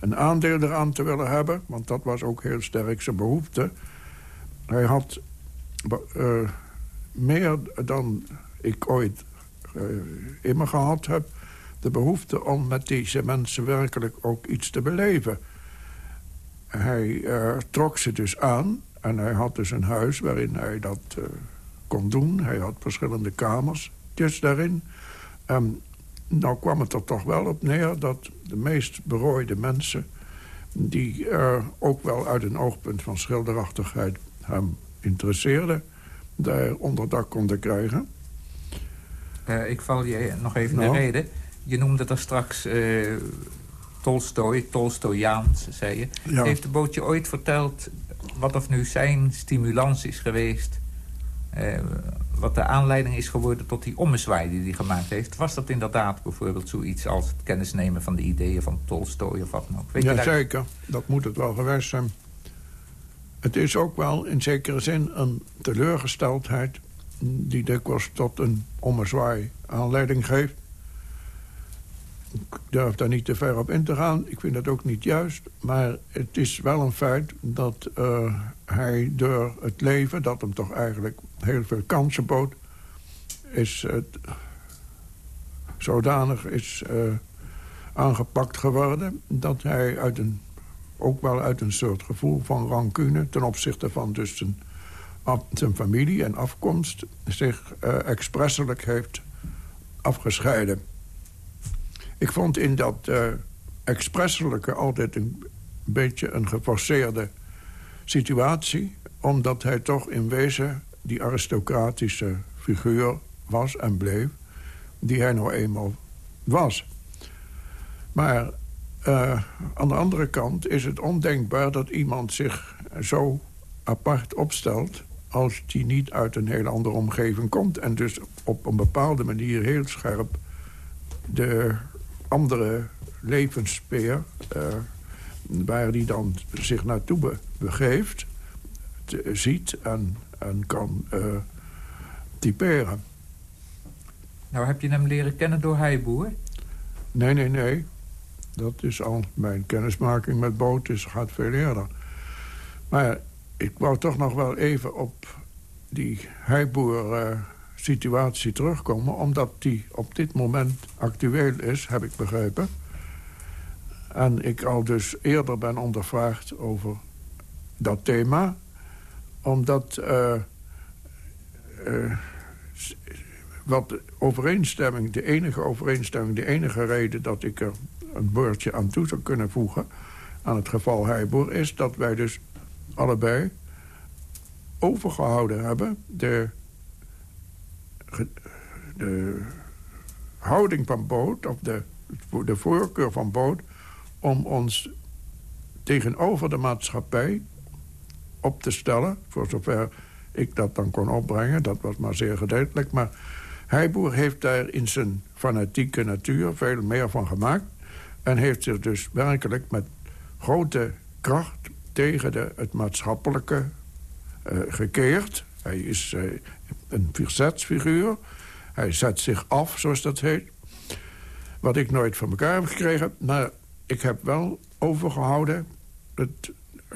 een aandeel eraan te willen hebben. Want dat was ook heel sterk zijn behoefte. Hij had uh, meer dan ik ooit uh, in me gehad heb... de behoefte om met deze mensen werkelijk ook iets te beleven. Hij uh, trok ze dus aan en hij had dus een huis waarin hij dat kon doen. Hij had verschillende kamers daarin. Um, nou kwam het er toch wel op neer dat de meest berooide mensen... die er ook wel uit een oogpunt van schilderachtigheid hem interesseerden... daar onderdak konden krijgen. Uh, ik val je nog even nou. de reden. Je noemde er straks uh, Tolstoy, Tolstoyaans, zei je. Heeft de bootje ooit verteld wat of nu zijn stimulans is geweest... Wat de aanleiding is geworden tot die ommezwaai die hij gemaakt heeft. Was dat inderdaad bijvoorbeeld zoiets als het kennisnemen van de ideeën van Tolstoy of wat dan ook? Weet ja, zeker. Dat moet het wel geweest zijn. Het is ook wel in zekere zin een teleurgesteldheid... die dikwijls tot een ommezwaai aanleiding geeft. Ik durf daar niet te ver op in te gaan. Ik vind dat ook niet juist. Maar het is wel een feit dat uh, hij door het leven... dat hem toch eigenlijk heel veel kansen bood... is zodanig is uh, aangepakt geworden... dat hij uit een, ook wel uit een soort gevoel van rancune... ten opzichte van dus zijn, zijn familie en afkomst... zich uh, expresselijk heeft afgescheiden. Ik vond in dat uh, expresselijke altijd een beetje een geforceerde situatie... omdat hij toch in wezen die aristocratische figuur was en bleef... die hij nou eenmaal was. Maar uh, aan de andere kant is het ondenkbaar dat iemand zich zo apart opstelt... als die niet uit een hele andere omgeving komt... en dus op een bepaalde manier heel scherp de andere levenssfeer... Uh, waar die dan zich naartoe be begeeft, te, ziet en, en kan uh, typeren. Nou, heb je hem leren kennen door Heiboer? Nee, nee, nee. Dat is al mijn kennismaking met boot is, gaat veel eerder. Maar ik wou toch nog wel even op die Heiboer-situatie uh, terugkomen... omdat die op dit moment actueel is, heb ik begrepen. En ik al dus eerder ben ondervraagd over dat thema. Omdat... Uh, uh, wat overeenstemming, de enige overeenstemming... de enige reden dat ik er een woordje aan toe zou kunnen voegen... aan het geval Heiboer is dat wij dus allebei overgehouden hebben... de, de houding van boot, of de, de voorkeur van boot... om ons tegenover de maatschappij op te stellen... voor zover ik dat dan kon opbrengen. Dat was maar zeer gedeeltelijk. Maar Heiboer heeft daar in zijn fanatieke natuur veel meer van gemaakt... en heeft zich dus werkelijk met grote kracht tegen de, het maatschappelijke uh, gekeerd. Hij is uh, een verzetsfiguur. Hij zet zich af, zoals dat heet. Wat ik nooit van elkaar heb gekregen. Maar ik heb wel overgehouden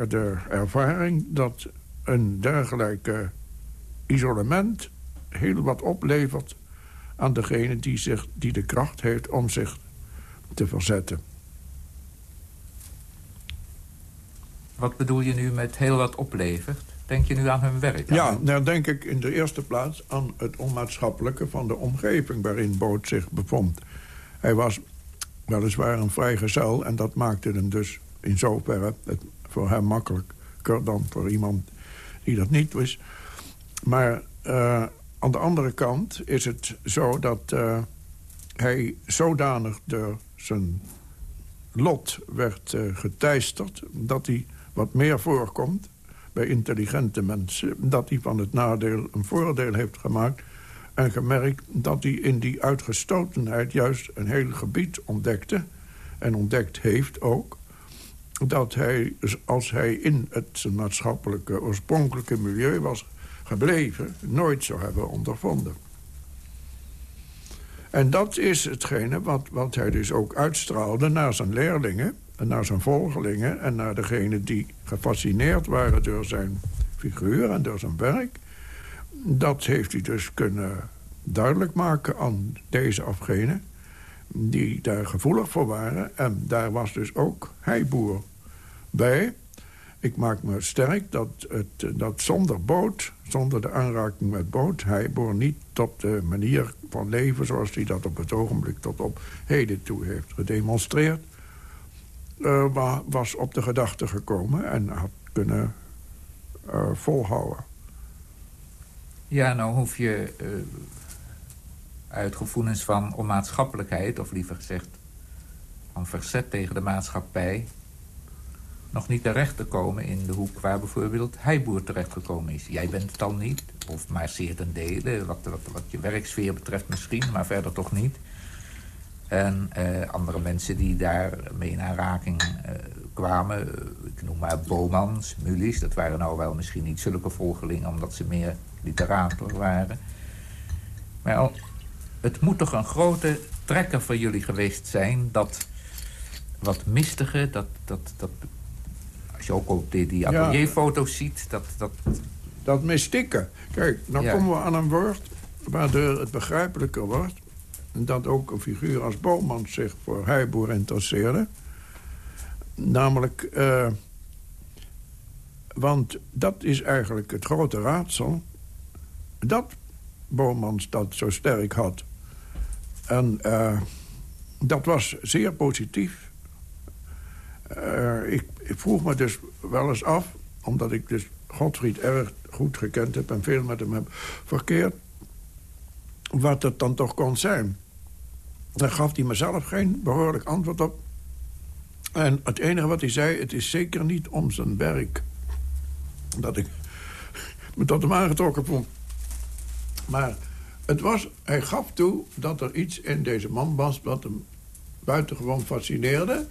de ervaring... dat een dergelijke isolement heel wat oplevert aan degene die, zich, die de kracht heeft om zich te verzetten. Wat bedoel je nu met heel wat oplevert? Denk je nu aan hun werk? Ja, dan nou denk ik in de eerste plaats aan het onmaatschappelijke... van de omgeving waarin Boot zich bevond. Hij was weliswaar een vrijgezel... en dat maakte hem dus in zoverre het voor hem makkelijker... dan voor iemand die dat niet was. Maar uh, aan de andere kant is het zo dat uh, hij zodanig door zijn lot werd uh, geteisterd... dat hij wat meer voorkomt bij intelligente mensen... dat hij van het nadeel een voordeel heeft gemaakt... en gemerkt dat hij in die uitgestotenheid juist een heel gebied ontdekte... en ontdekt heeft ook... dat hij, als hij in het maatschappelijke oorspronkelijke milieu was gebleven... nooit zou hebben ondervonden. En dat is hetgene wat, wat hij dus ook uitstraalde naar zijn leerlingen... naar zijn volgelingen en naar degenen die gefascineerd waren door zijn figuur en door zijn werk. Dat heeft hij dus kunnen duidelijk maken aan deze of gene... die daar gevoelig voor waren. En daar was dus ook Heiboer bij... Ik maak me sterk dat, het, dat zonder boot, zonder de aanraking met boot... behoort niet tot de manier van leven zoals hij dat op het ogenblik tot op heden toe heeft gedemonstreerd... Uh, was op de gedachte gekomen en had kunnen uh, volhouden. Ja, nou hoef je uh, uit gevoelens van onmaatschappelijkheid... of liever gezegd van verzet tegen de maatschappij nog niet terecht te komen in de hoek waar bijvoorbeeld Heiboer terechtgekomen is. Jij bent het al niet, of maar zeer ten dele, wat, wat, wat je werksfeer betreft misschien, maar verder toch niet. En uh, andere mensen die daar mee in aanraking uh, kwamen, ik noem maar Bomans, Mulis, dat waren nou wel misschien niet zulke volgelingen omdat ze meer literater waren. Maar al, het moet toch een grote trekker voor jullie geweest zijn dat wat mistige, dat, dat, dat als je ook op die, die atelierfoto's ziet, dat... Dat, dat mystieke. Kijk, nou komen we aan een woord waardoor het begrijpelijker wordt. Dat ook een figuur als Bomans zich voor Heiboer interesseerde. Namelijk, eh, want dat is eigenlijk het grote raadsel... dat Bomans dat zo sterk had. En eh, dat was zeer positief. Eh, ik, ik vroeg me dus wel eens af, omdat ik dus Godfried erg goed gekend heb... en veel met hem heb verkeerd, wat het dan toch kon zijn. Daar gaf hij mezelf geen behoorlijk antwoord op. En het enige wat hij zei, het is zeker niet om zijn werk... dat ik me tot hem aangetrokken vond. Maar het was, hij gaf toe dat er iets in deze man was... wat hem buitengewoon fascineerde.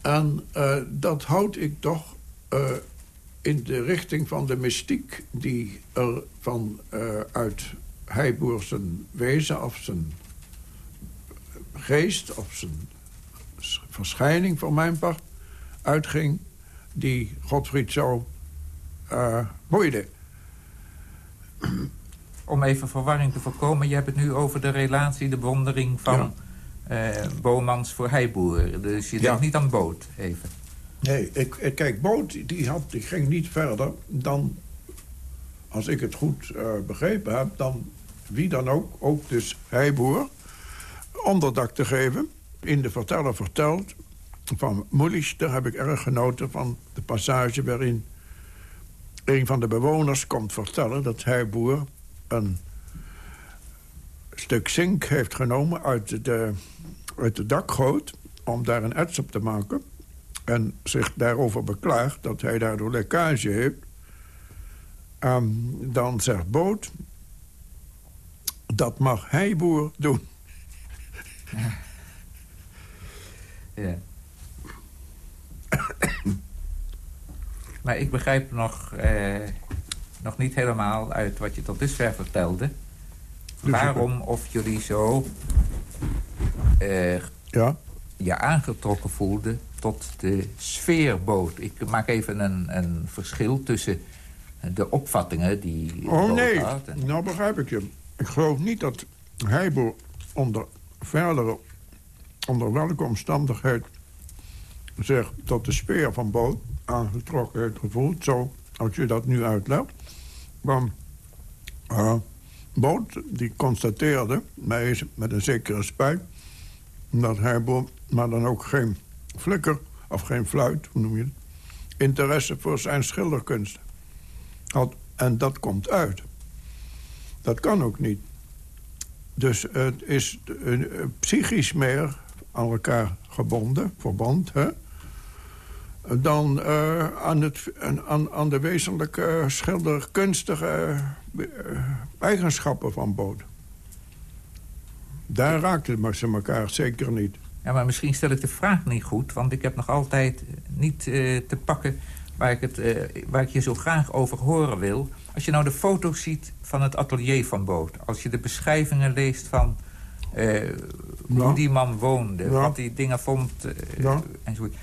En uh, dat houd ik toch uh, in de richting van de mystiek... die er van uh, uit Heiboer zijn wezen of zijn geest... of zijn verschijning voor mijn part uitging... die Godfried zo boeide om even verwarring te voorkomen... je hebt het nu over de relatie, de bewondering van ja. uh, Bomans voor Heiboer. Dus je denkt niet aan Boot, even. Nee, ik, kijk, Boot die, had, die ging niet verder dan... als ik het goed uh, begrepen heb, dan wie dan ook, ook dus Heiboer... onderdak te geven. In de verteller verteld van Mullis, daar heb ik erg genoten van de passage waarin een van de bewoners komt vertellen dat Heiboer een stuk zink heeft genomen uit de, uit de dakgoot... om daar een ets op te maken. En zich daarover beklaagt dat hij daardoor lekkage heeft. Um, dan zegt Boot... dat mag hij boer doen. Ja. maar ik begrijp nog... Eh nog niet helemaal uit wat je tot dusver vertelde. Dus Waarom of jullie zo uh, ja? je aangetrokken voelden tot de sfeerboot. Ik maak even een, een verschil tussen de opvattingen die... Oh nee, nou begrijp ik je. Ik geloof niet dat Heibo onder verdere... onder welke omstandigheid zich tot de sfeer van boot aangetrokken heeft gevoeld. Zo, als je dat nu uitlegt. Want uh, Boot die constateerde mij met een zekere spijt... dat hij, maar dan ook geen flikker of geen fluit, hoe noem je het... interesse voor zijn schilderkunst had. En dat komt uit. Dat kan ook niet. Dus het is uh, psychisch meer aan elkaar gebonden, verband... Hè? dan uh, aan, het, aan, aan de wezenlijke schilderkunstige uh, eigenschappen van boot. Daar raakten ze elkaar zeker niet. Ja, maar misschien stel ik de vraag niet goed... want ik heb nog altijd niet te pakken waar ik, het, waar ik je zo graag over horen wil. Als je nou de foto's ziet van het atelier van Boot... als je de beschrijvingen leest van hoe die man woonde... Ja. wat die dingen vond ja. enzovoort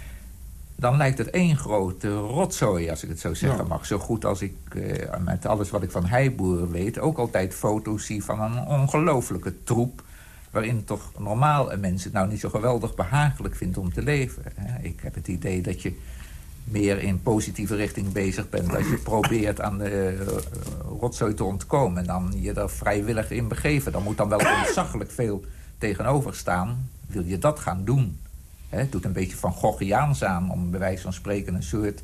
dan lijkt het één grote rotzooi, als ik het zo zeggen mag. Zo goed als ik uh, met alles wat ik van heiboeren weet... ook altijd foto's zie van een ongelofelijke troep... waarin toch normaal een mens het nou niet zo geweldig behagelijk vindt om te leven. Ik heb het idee dat je meer in positieve richting bezig bent... als je probeert aan de uh, rotzooi te ontkomen... en dan je er vrijwillig in begeven. Dan moet dan wel ontzaglijk veel tegenover staan. Wil je dat gaan doen... Het doet een beetje van Goghiaans aan... om bij wijze van spreken een soort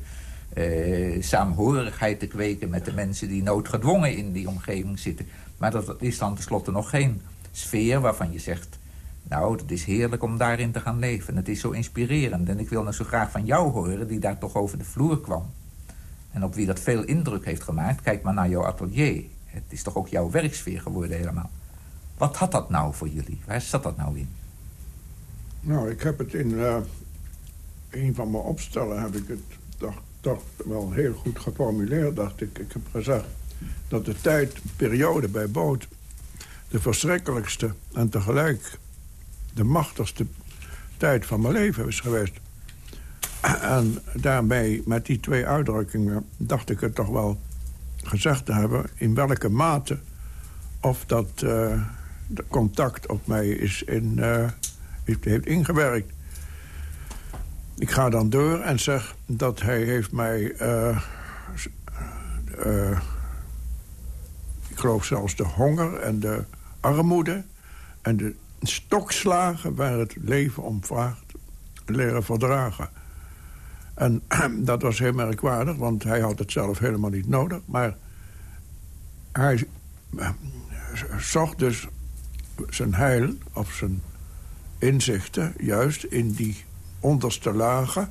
uh, saamhorigheid te kweken... met de mensen die noodgedwongen in die omgeving zitten. Maar dat is dan tenslotte nog geen sfeer waarvan je zegt... nou, het is heerlijk om daarin te gaan leven. Het is zo inspirerend. En ik wil nou zo graag van jou horen, die daar toch over de vloer kwam. En op wie dat veel indruk heeft gemaakt. Kijk maar naar jouw atelier. Het is toch ook jouw werksfeer geworden helemaal. Wat had dat nou voor jullie? Waar zat dat nou in? Nou, ik heb het in uh, een van mijn opstellen heb ik het dacht, toch wel heel goed geformuleerd, dacht ik. Ik heb gezegd dat de tijdperiode bij Boot de verschrikkelijkste en tegelijk de machtigste tijd van mijn leven is geweest. En daarmee, met die twee uitdrukkingen, dacht ik het toch wel gezegd te hebben... in welke mate of dat uh, de contact op mij is in, uh, heeft, ingewerkt. Ik ga dan door en zeg dat hij heeft mij... Uh, ik geloof zelfs de honger en de armoede... en de stokslagen waar het leven om vraagt... leren verdragen. En dat was heel merkwaardig, want hij had het zelf helemaal niet nodig. Maar hij zocht dus zijn heil of zijn inzichten juist in die onderste lagen.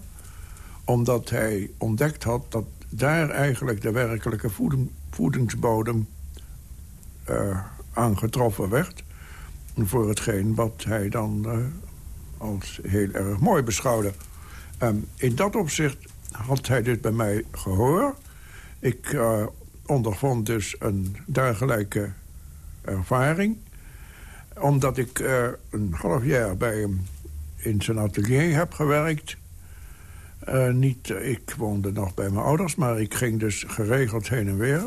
Omdat hij ontdekt had dat daar eigenlijk de werkelijke voeding, voedingsbodem uh, aangetroffen werd. Voor hetgeen wat hij dan uh, als heel erg mooi beschouwde. Um, in dat opzicht had hij dit bij mij gehoord. Ik uh, ondervond dus een dergelijke ervaring. Omdat ik uh, een half jaar bij hem in zijn atelier heb gewerkt. Niet, ik woonde nog bij mijn ouders, maar ik ging dus geregeld heen en weer.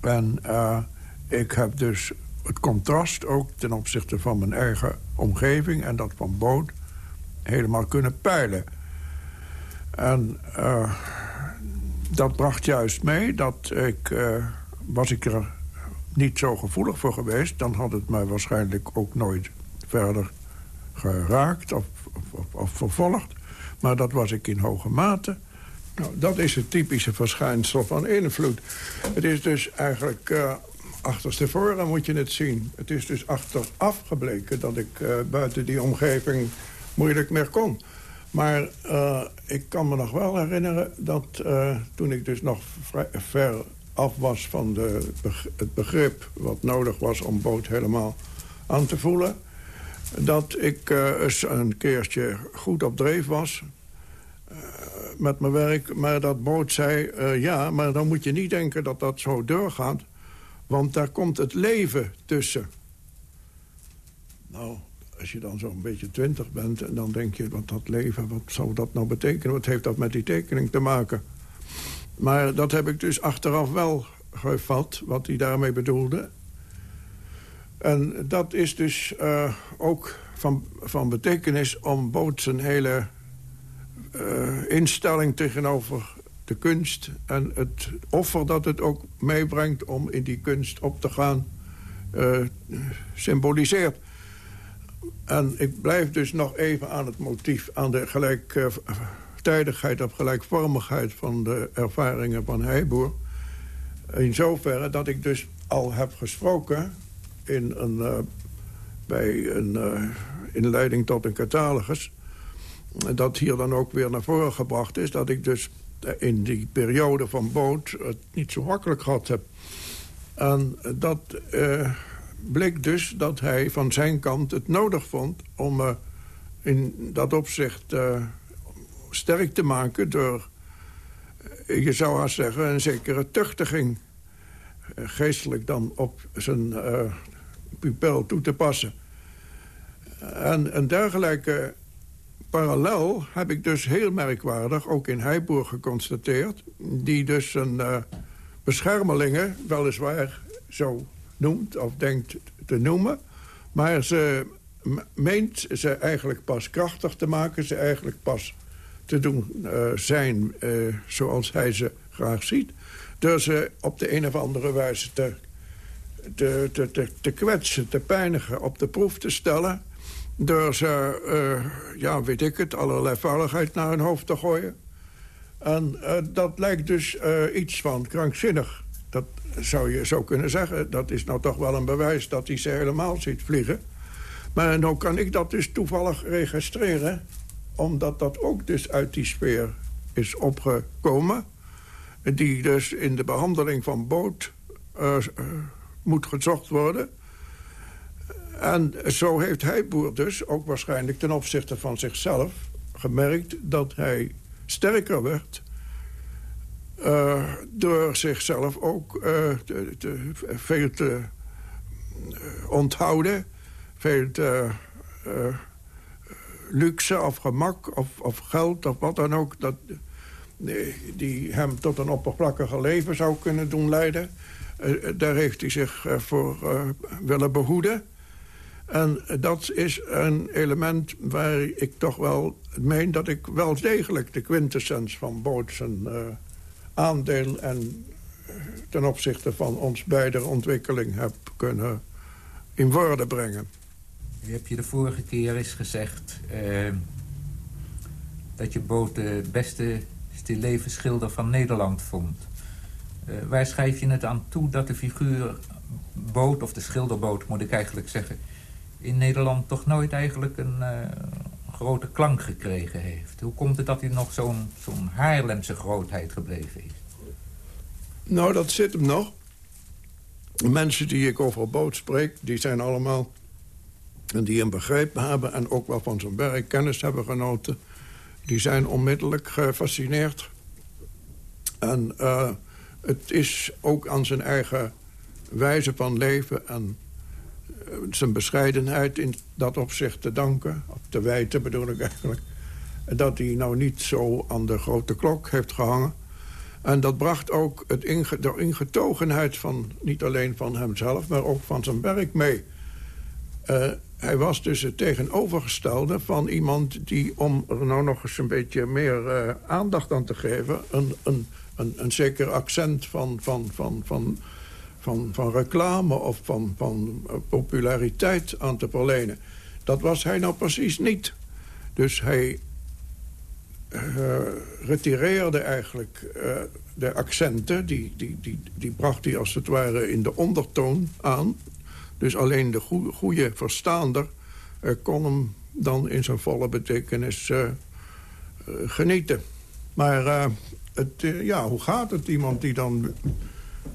En ik heb dus het contrast ook ten opzichte van mijn eigen omgeving... en dat van Boot helemaal kunnen peilen. En uh, dat bracht juist mee dat ik... was ik er niet zo gevoelig voor geweest... dan had het mij waarschijnlijk ook nooit verder geraakt of, of, of, vervolgd. Maar dat was ik in hoge mate. Nou, dat is het typische verschijnsel van invloed. Het is dus eigenlijk uh, achterstevoren moet je het zien. Het is dus achteraf gebleken dat ik uh, buiten die omgeving moeilijk meer kon. Maar uh, ik kan me nog wel herinneren dat toen ik dus nog ver af was van de, het begrip wat nodig was om boot helemaal aan te voelen dat ik eens een keertje goed op dreef was met mijn werk. Maar dat boot zei, ja, maar dan moet je niet denken dat dat zo doorgaat. Want daar komt het leven tussen. Nou, als je dan zo'n beetje twintig bent... en dan denk je, wat dat leven, wat zou dat nou betekenen? Wat heeft dat met die tekening te maken? Maar dat heb ik dus achteraf wel gevat, wat hij daarmee bedoelde. En dat is dus uh, ook van, van betekenis om Boot zijn hele uh, instelling tegenover de kunst... en het offer dat het ook meebrengt om in die kunst op te gaan... Uh, symboliseert. En ik blijf dus nog even aan het motief... aan de gelijktijdigheid of gelijkvormigheid van de ervaringen van Heiboer. In zoverre dat ik dus al heb gesproken in een, uh, bij een uh, inleiding tot een catalogus... dat hier dan ook weer naar voren gebracht is... dat ik dus in die periode van boot het niet zo makkelijk gehad heb. En dat uh, bleek dus dat hij van zijn kant het nodig vond... om uh, in dat opzicht uh, sterk te maken door... je zou haast zeggen, een zekere tuchtiging geestelijk dan op zijn pupil toe te passen. En een dergelijke parallel heb ik dus heel merkwaardig... ook in Heiburg geconstateerd... die dus een uh, beschermelingen weliswaar zo noemt of denkt te noemen... maar ze meent ze eigenlijk pas krachtig te maken... ze eigenlijk pas te doen uh, zijn uh, zoals hij ze graag ziet... door ze op de een of andere wijze te te, te, te, te kwetsen, te pijnigen, op de proef te stellen... door ze, uh, ja, weet ik het, allerlei vuiligheid naar hun hoofd te gooien. En uh, dat lijkt dus uh, iets van krankzinnig. Dat zou je zo kunnen zeggen. Dat is nou toch wel een bewijs dat hij ze helemaal ziet vliegen. Maar nu kan ik dat dus toevallig registreren... omdat dat ook dus uit die sfeer is opgekomen... die dus in de behandeling van boot moet gezocht worden. En zo heeft Heiboer dus, ook waarschijnlijk ten opzichte van zichzelf... gemerkt dat hij sterker werd... Uh, door zichzelf ook uh, te, te, veel te uh, onthouden. Veel te luxe of gemak of, geld of wat dan ook... Dat, die hem tot een oppervlakkiger leven zou kunnen doen leiden... Eh, daar heeft hij zich eh, voor eh, willen behoeden. En dat is een element waar ik toch wel meen... dat ik wel degelijk de quintessens van Bootsen uh, aandeel... en ten opzichte van ons beide ontwikkeling heb kunnen in woorden brengen. U hebt je de vorige keer eens gezegd... Uh, dat je Boot de beste stillevensschilder van Nederland vond. Waar schrijf je het aan toe dat de figuur Boot, of de schilderboot moet ik eigenlijk zeggen... in Nederland toch nooit eigenlijk een uh, grote klank gekregen heeft? Hoe komt het dat hij nog zo'n zo'n Haarlemse grootheid gebleven is? Nou, dat zit hem nog. De mensen die ik over Boot spreek, die zijn allemaal... en die hem begrepen hebben en ook wel van zijn werk kennis hebben genoten... die zijn onmiddellijk gefascineerd. En uh, het is ook aan zijn eigen wijze van leven... en zijn bescheidenheid in dat opzicht te danken. Te wijten bedoel ik eigenlijk. Dat hij nou niet zo aan de grote klok heeft gehangen. En dat bracht ook het inge de ingetogenheid van niet alleen van hemzelf... maar ook van zijn werk mee. Uh, hij was dus het tegenovergestelde van iemand die... om er nou nog eens een beetje meer uh, aandacht aan te geven... een, een, een, een zeker accent van, van, van, van, van, van reclame of van, van populariteit aan te verlenen. Dat was hij nou precies niet. Dus hij uh, retireerde eigenlijk uh, de accenten. Die, die, die, die bracht hij als het ware in de ondertoon aan. Dus alleen de goede verstaander uh, kon hem dan in zijn volle betekenis genieten. Maar het, ja, hoe gaat het? Iemand die dan...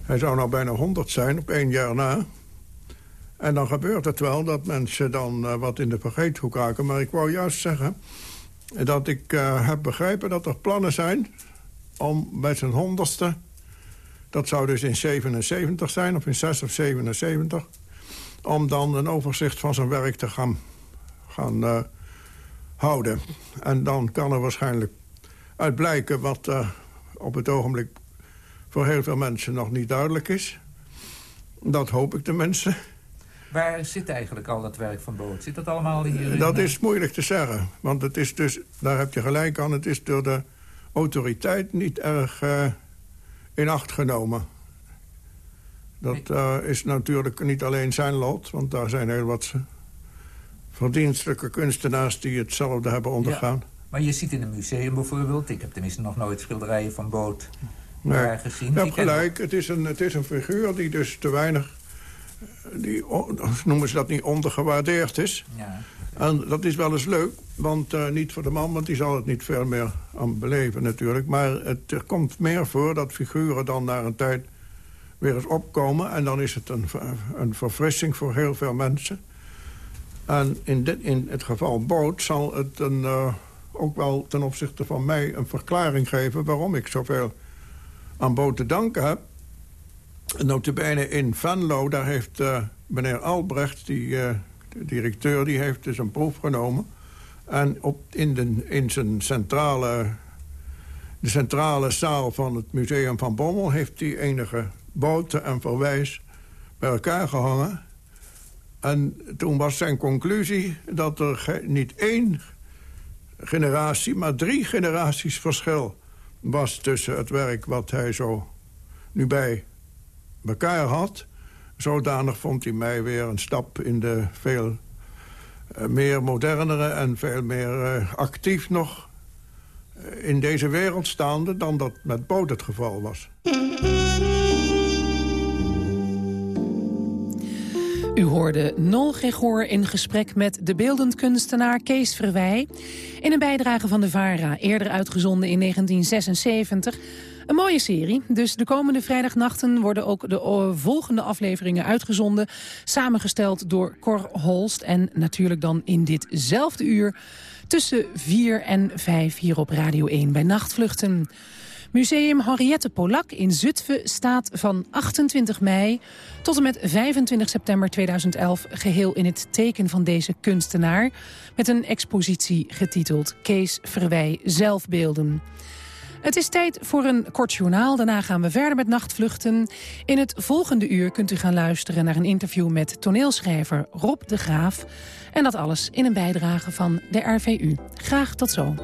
Hij zou nou bijna 100 zijn, op één jaar na. En dan gebeurt het wel dat mensen dan wat in de vergeethoek raken. Maar ik wou juist zeggen dat ik uh, heb begrepen dat er plannen zijn om bij zijn honderdste... dat zou dus in 77 zijn, of in 6 of 77... om dan een overzicht van zijn werk te gaan, gaan uh, houden. En dan kan er waarschijnlijk uit blijken wat op het ogenblik... voor heel veel mensen nog niet duidelijk is. Dat hoop ik tenminste... Waar zit eigenlijk al dat werk van Boot? Zit dat allemaal hier? Dat is moeilijk te zeggen. Want het is dus, daar heb je gelijk aan, het is door de autoriteit niet erg uh, in acht genomen. Dat uh, is natuurlijk niet alleen zijn lot, want daar zijn heel wat verdienstelijke kunstenaars die hetzelfde hebben ondergaan. Ja, maar je ziet in een museum bijvoorbeeld, ik heb tenminste nog nooit schilderijen van Boot nee, gezien. Je hebt gelijk, het is, een, het is een figuur die dus te weinig die, noemen ze dat niet, ondergewaardeerd is. Ja. En dat is wel eens leuk, want uh, niet voor de man, want die zal het niet veel meer aan beleven natuurlijk. Maar het, er komt meer voor dat figuren dan na een tijd weer eens opkomen. En dan is het een, een verfrissing voor heel veel mensen. En in, dit, in het geval Boot zal het een, uh, ook wel ten opzichte van mij een verklaring geven... waarom ik zoveel aan Boot te danken heb. Notabene in Venlo, daar heeft uh, meneer Albrecht, die uh, de directeur, die heeft dus een proef genomen. En op, in, de, in zijn centrale, de centrale zaal van het museum van Bommel... heeft hij enige boten en verwijs bij elkaar gehangen. En toen was zijn conclusie dat er niet één generatie... maar drie generaties verschil was tussen het werk wat hij zo nu bij elkaar had. Zodanig vond hij mij weer een stap in de veel uh, meer modernere... en veel meer uh, actief nog uh, in deze wereld staande... dan dat met Boot het geval was. U hoorde Nol Gregor in gesprek met de beeldend kunstenaar Kees Verwij... in een bijdrage van de VARA, eerder uitgezonden in 1976... Een mooie serie, dus de komende vrijdagnachten worden ook de volgende afleveringen uitgezonden. Samengesteld door Cor Holst en natuurlijk dan in ditzelfde uur tussen 4 en 5 hier op Radio 1 bij Nachtvluchten. Museum Henriette Polak in Zutphen staat van 28 mei tot en met 25 september 2011 geheel in het teken van deze kunstenaar... met een expositie getiteld Kees Verwij Zelfbeelden. Het is tijd voor een kort journaal. Daarna gaan we verder met nachtvluchten. In het volgende uur kunt u gaan luisteren naar een interview met toneelschrijver Rob de Graaf. En dat alles in een bijdrage van de RVU. Graag tot zo.